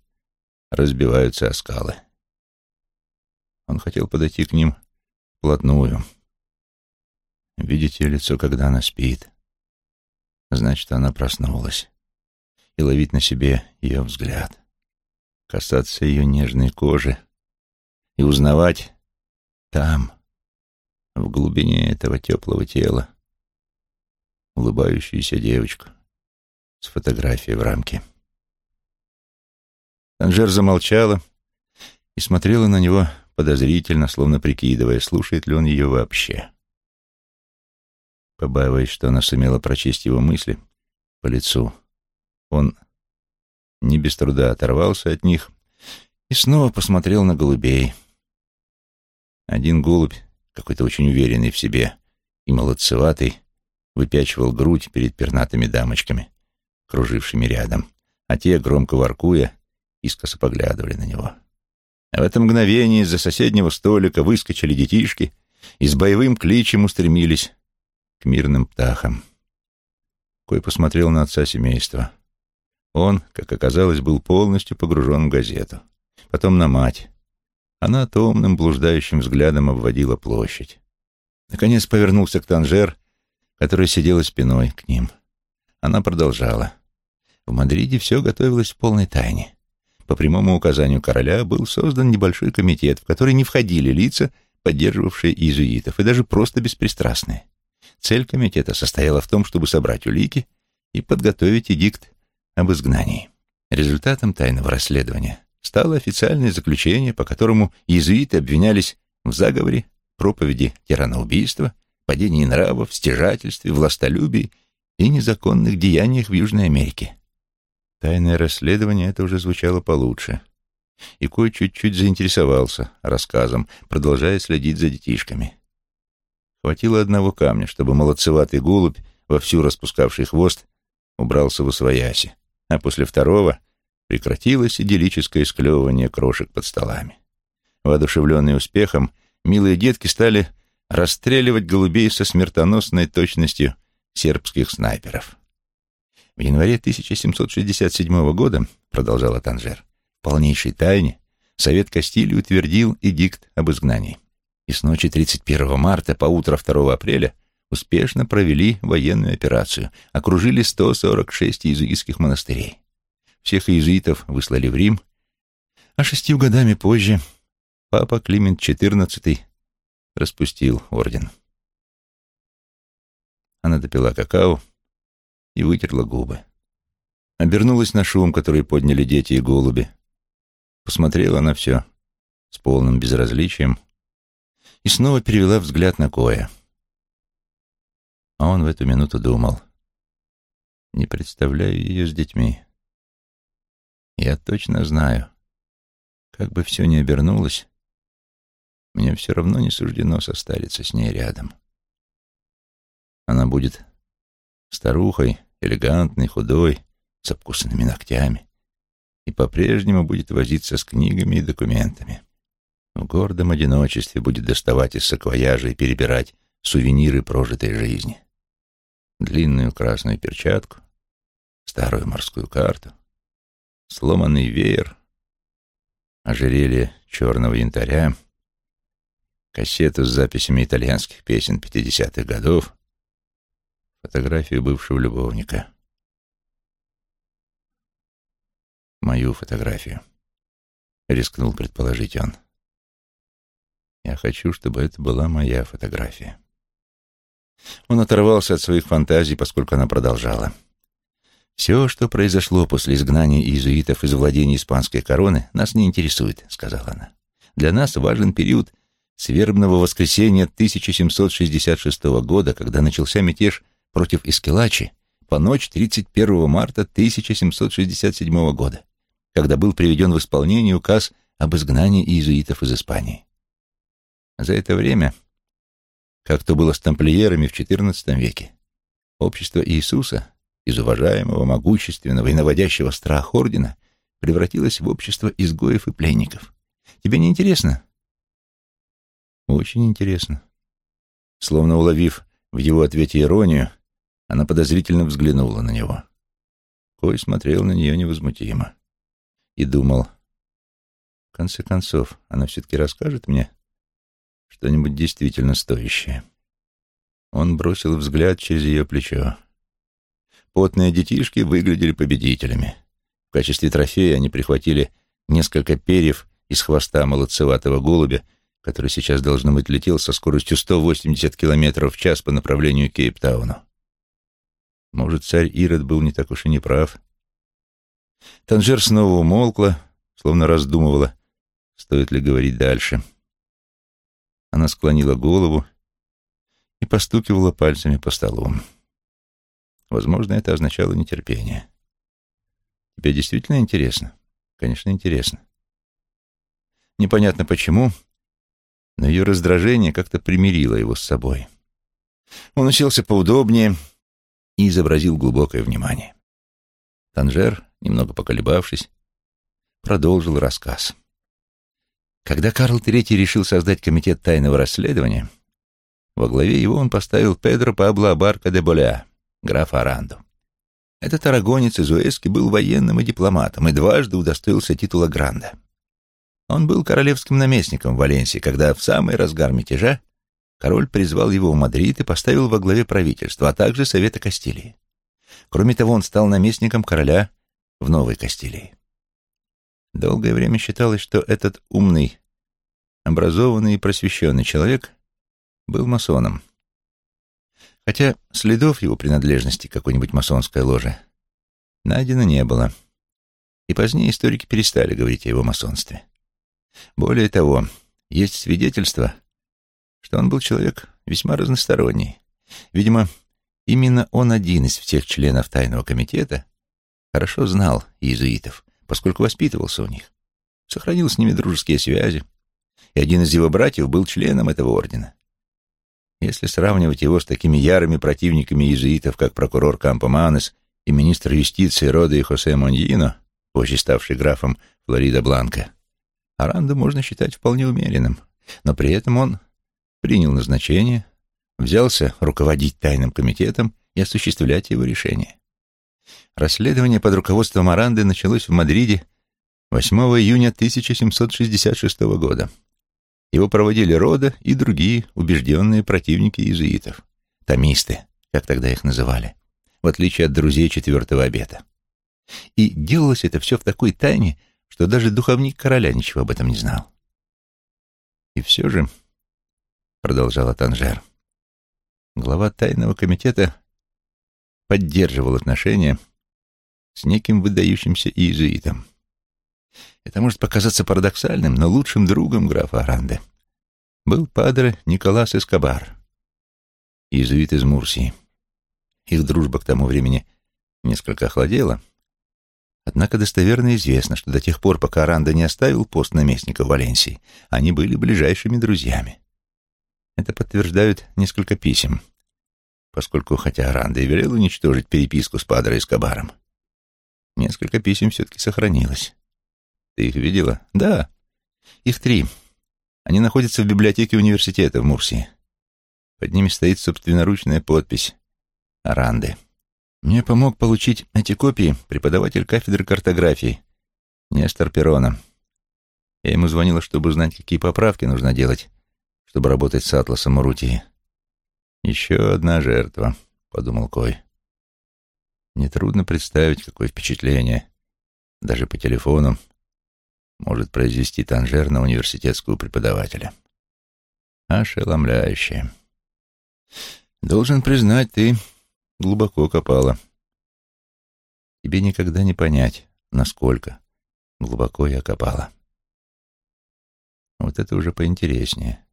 разбиваются о скалы. Он хотел подойти к ним вплотную, видеть ее лицо, когда она спит, Значит, она проснулась. И ловить на себе ее взгляд. Касаться ее нежной кожи. И узнавать там, в глубине этого теплого тела, улыбающуюся девочку с фотографией в рамке. Танжер замолчала и смотрела на него подозрительно, словно прикидывая, слушает ли он ее вообще. Побаиваясь, что она сумела прочесть его мысли по лицу, он не без труда оторвался от них и снова посмотрел на голубей. Один голубь, какой-то очень уверенный в себе и молодцеватый, выпячивал грудь перед пернатыми дамочками, кружившими рядом, а те, громко воркуя, искоса поглядывали на него. А в это мгновение из-за соседнего столика выскочили детишки и с боевым кличем устремились к мирным птахам. Кой посмотрел на отца семейства. Он, как оказалось, был полностью погружен в газету. Потом на мать. Она томным, блуждающим взглядом обводила площадь. Наконец повернулся к Танжер, которая сидела спиной к ним. Она продолжала. В Мадриде все готовилось в полной тайне. По прямому указанию короля был создан небольшой комитет, в который не входили лица, поддерживавшие иезуитов, и даже просто беспристрастные. Цель комитета состояла в том, чтобы собрать улики и подготовить эдикт об изгнании. Результатом тайного расследования стало официальное заключение, по которому иезуиты обвинялись в заговоре, проповеди тираноубийства, падении нравов, стяжательстве, властолюбии и незаконных деяниях в Южной Америке. Тайное расследование это уже звучало получше. И кое чуть-чуть заинтересовался рассказом, продолжая следить за детишками. Хватило одного камня, чтобы молодцеватый голубь, вовсю распускавший хвост, убрался в освояси, а после второго прекратилось идиллическое склевывание крошек под столами. Воодушевленные успехом, милые детки стали расстреливать голубей со смертоносной точностью сербских снайперов. В январе 1767 года, продолжала Танжер, в полнейшей тайне Совет Кастилии утвердил эдикт об изгнании. И с ночи 31 марта по утро 2 апреля успешно провели военную операцию, окружили 146 иезуитских монастырей. Всех иезуитов выслали в Рим, а шестью годами позже папа Климент XIV распустил орден. Она допила какао и вытерла губы. Обернулась на шум, который подняли дети и голуби. Посмотрела на все с полным безразличием и снова перевела взгляд на Коя. А он в эту минуту думал. Не представляю ее с детьми. Я точно знаю, как бы все ни обернулось, мне все равно не суждено состариться с ней рядом. Она будет старухой, элегантной, худой, с обкусанными ногтями, и по-прежнему будет возиться с книгами и документами. В гордом одиночестве будет доставать из саквояжа и перебирать сувениры прожитой жизни длинную красную перчатку, старую морскую карту, сломанный веер, ожерелье черного янтаря, кассету с записями итальянских песен 50-х годов, фотографию бывшего любовника. Мою фотографию, рискнул предположить он. Я хочу, чтобы это была моя фотография. Он оторвался от своих фантазий, поскольку она продолжала. «Все, что произошло после изгнания иезуитов из владения испанской короны, нас не интересует», — сказала она. «Для нас важен период с вербного воскресенья 1766 года, когда начался мятеж против Искелачи, по ночь 31 марта 1767 года, когда был приведен в исполнение указ об изгнании иезуитов из Испании. За это время как то было с тамплиерами в XIV веке. Общество Иисуса, из уважаемого, могущественного и наводящего страх ордена, превратилось в общество изгоев и пленников. Тебе не интересно? Очень интересно. Словно уловив в его ответе иронию, она подозрительно взглянула на него. Кой смотрел на нее невозмутимо и думал, в конце концов, она все-таки расскажет мне, что-нибудь действительно стоящее. Он бросил взгляд через ее плечо. Потные детишки выглядели победителями. В качестве трофея они прихватили несколько перьев из хвоста молодцеватого голубя, который сейчас, должно быть, летел со скоростью 180 км в час по направлению к Кейптауну. Может, царь Ирод был не так уж и не прав. Танжер снова умолкла, словно раздумывала, стоит ли говорить дальше. — она склонила голову и постукивала пальцами по столу. Возможно, это означало нетерпение. «Тебе действительно интересно?» «Конечно, интересно». Непонятно почему, но ее раздражение как-то примирило его с собой. Он уселся поудобнее и изобразил глубокое внимание. Танжер, немного поколебавшись, продолжил рассказ. Когда Карл III решил создать комитет тайного расследования, во главе его он поставил Педро Пабло Абарка де Боля, графа Аранду. Этот арагонец из Уэски был военным и дипломатом и дважды удостоился титула Гранда. Он был королевским наместником в Валенсии, когда в самый разгар мятежа король призвал его в Мадрид и поставил во главе правительства, а также Совета Кастилии. Кроме того, он стал наместником короля в Новой Кастилии. Долгое время считалось, что этот умный, образованный и просвещенный человек был масоном. Хотя следов его принадлежности к какой-нибудь масонской ложе найдено не было, и позднее историки перестали говорить о его масонстве. Более того, есть свидетельство, что он был человек весьма разносторонний. Видимо, именно он один из всех членов тайного комитета хорошо знал иезуитов, поскольку воспитывался у них, сохранил с ними дружеские связи, и один из его братьев был членом этого ордена. Если сравнивать его с такими ярыми противниками иезуитов, как прокурор Кампоманес и министр юстиции Рода и Хосе Моньино, позже ставший графом Флорида Бланка, Аранду можно считать вполне умеренным, но при этом он принял назначение, взялся руководить тайным комитетом и осуществлять его решения. Расследование под руководством Аранды началось в Мадриде 8 июня 1766 года. Его проводили Рода и другие убежденные противники иезуитов, томисты, как тогда их называли, в отличие от друзей четвертого обета. И делалось это все в такой тайне, что даже духовник короля ничего об этом не знал. И все же, — продолжала Танжер, — глава тайного комитета поддерживал отношения с неким выдающимся иезуитом. Это может показаться парадоксальным, но лучшим другом графа Аранде был падре Николас Эскобар, иезуит из Мурсии. Их дружба к тому времени несколько охладела, Однако достоверно известно, что до тех пор, пока Аранда не оставил пост наместника Валенсии, они были ближайшими друзьями. Это подтверждают несколько писем, поскольку, хотя Аранда и велел уничтожить переписку с Падро и Скобаром, несколько писем все-таки сохранилось. Ты их видела? Да. Их три. Они находятся в библиотеке университета в Мурсии. Под ними стоит собственноручная подпись Аранды. Мне помог получить эти копии преподаватель кафедры картографии Нестор Перона. Я ему звонила, чтобы узнать, какие поправки нужно делать, чтобы работать с атласом Урутии. «Еще одна жертва», — подумал Кой. Нетрудно представить, какое впечатление, даже по телефону, может произвести Танжер на университетского преподавателя. Ошеломляюще. Должен признать, ты глубоко копала. Тебе никогда не понять, насколько глубоко я копала. Вот это уже поинтереснее.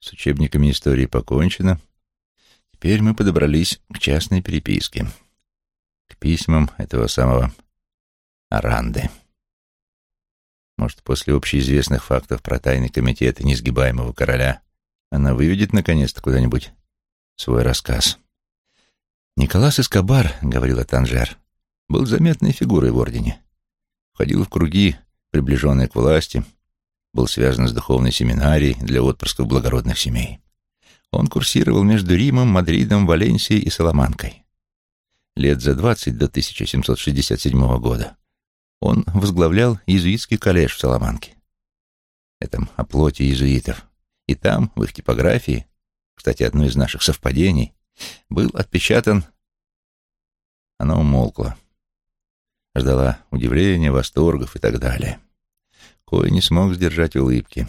С учебниками истории покончено. Теперь мы подобрались к частной переписке, к письмам этого самого Аранды. Может, после общеизвестных фактов про тайный комитет и несгибаемого короля она выведет наконец-то куда-нибудь свой рассказ. Николас Эскобар, — говорила Танжер, — был заметной фигурой в ордене. Входил в круги, приближенные к власти, был связан с духовной семинарией для отпрысков благородных семей. Он курсировал между Римом, Мадридом, Валенсией и Саламанкой. Лет за двадцать до 1767 года он возглавлял иезуитский коллеж в Саламанке, этом оплоте иезуитов. И там, в их типографии, кстати, одно из наших совпадений, был отпечатан... Она умолкла. Ждала удивления, восторгов и так далее. Кой не смог сдержать улыбки.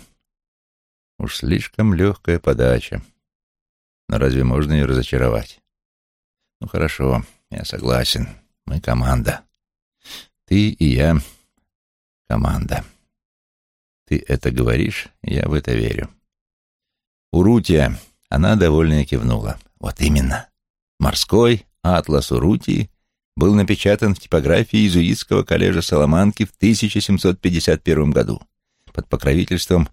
Уж слишком легкая подача. Но разве можно ее разочаровать? Ну хорошо, я согласен. Мы команда. Ты и я команда. Ты это говоришь, я в это верю. Урутия она довольно кивнула. Вот именно. Морской атлас Урутии был напечатан в типографии иезуитского коллежа Соломанки в 1751 году под покровительством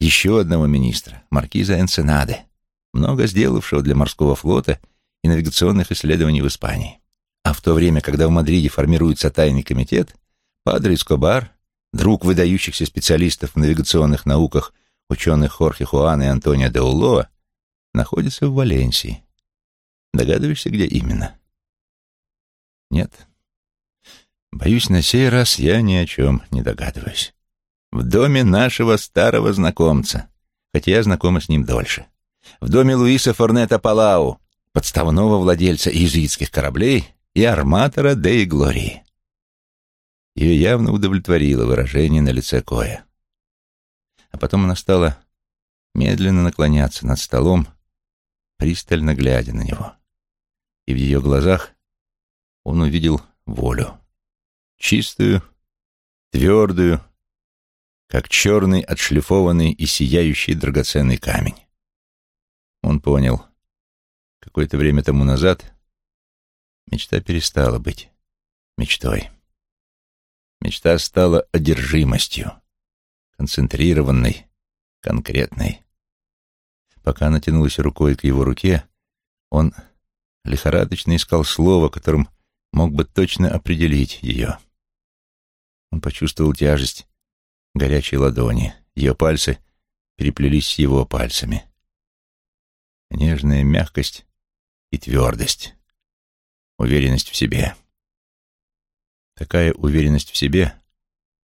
еще одного министра, маркиза Энсенаде, много сделавшего для морского флота и навигационных исследований в Испании. А в то время, когда в Мадриде формируется тайный комитет, Падре Эскобар, друг выдающихся специалистов в навигационных науках ученых Хорхе Хуана и Антонио де Улоа, находится в Валенсии. Догадываешься, где именно? Нет. Боюсь, на сей раз я ни о чем не догадываюсь. В доме нашего старого знакомца, хотя я знакома с ним дольше. В доме Луиса Форнета Палау, подставного владельца иезуитских кораблей и арматора Деи Глории. Ее явно удовлетворило выражение на лице Коя. А потом она стала медленно наклоняться над столом, пристально глядя на него. И в ее глазах он увидел волю. Чистую, твердую, как черный, отшлифованный и сияющий драгоценный камень. Он понял, какое-то время тому назад мечта перестала быть мечтой. Мечта стала одержимостью, концентрированной, конкретной. Пока она тянулась рукой к его руке, он лихорадочно искал слово, которым мог бы точно определить ее. Он почувствовал тяжесть горячей ладони. Ее пальцы переплелись с его пальцами. Нежная мягкость и твердость. Уверенность в себе. Такая уверенность в себе,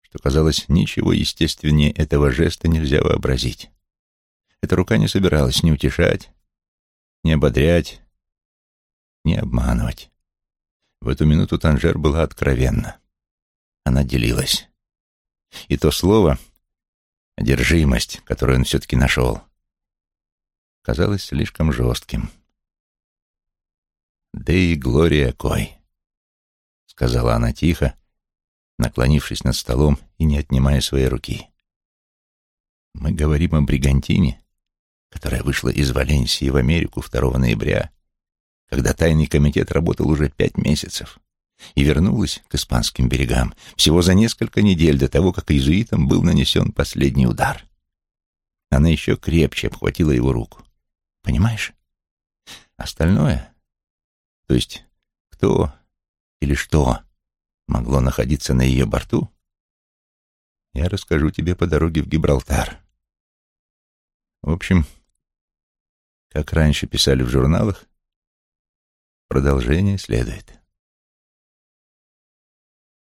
что, казалось, ничего естественнее этого жеста нельзя вообразить. Эта рука не собиралась ни утешать, ни ободрять, ни обманывать. В эту минуту Танжер была откровенна. Она делилась. И то слово, одержимость, которую он все-таки нашел, казалось слишком жестким. «Да и Глория Кой», — сказала она тихо, наклонившись над столом и не отнимая своей руки. «Мы говорим о бригантине, которая вышла из Валенсии в Америку 2 ноября когда тайный комитет работал уже пять месяцев, и вернулась к испанским берегам всего за несколько недель до того, как иезуитам был нанесен последний удар. Она еще крепче обхватила его руку. Понимаешь? Остальное, то есть кто или что могло находиться на ее борту, я расскажу тебе по дороге в Гибралтар. В общем, как раньше писали в журналах, Продолжение следует.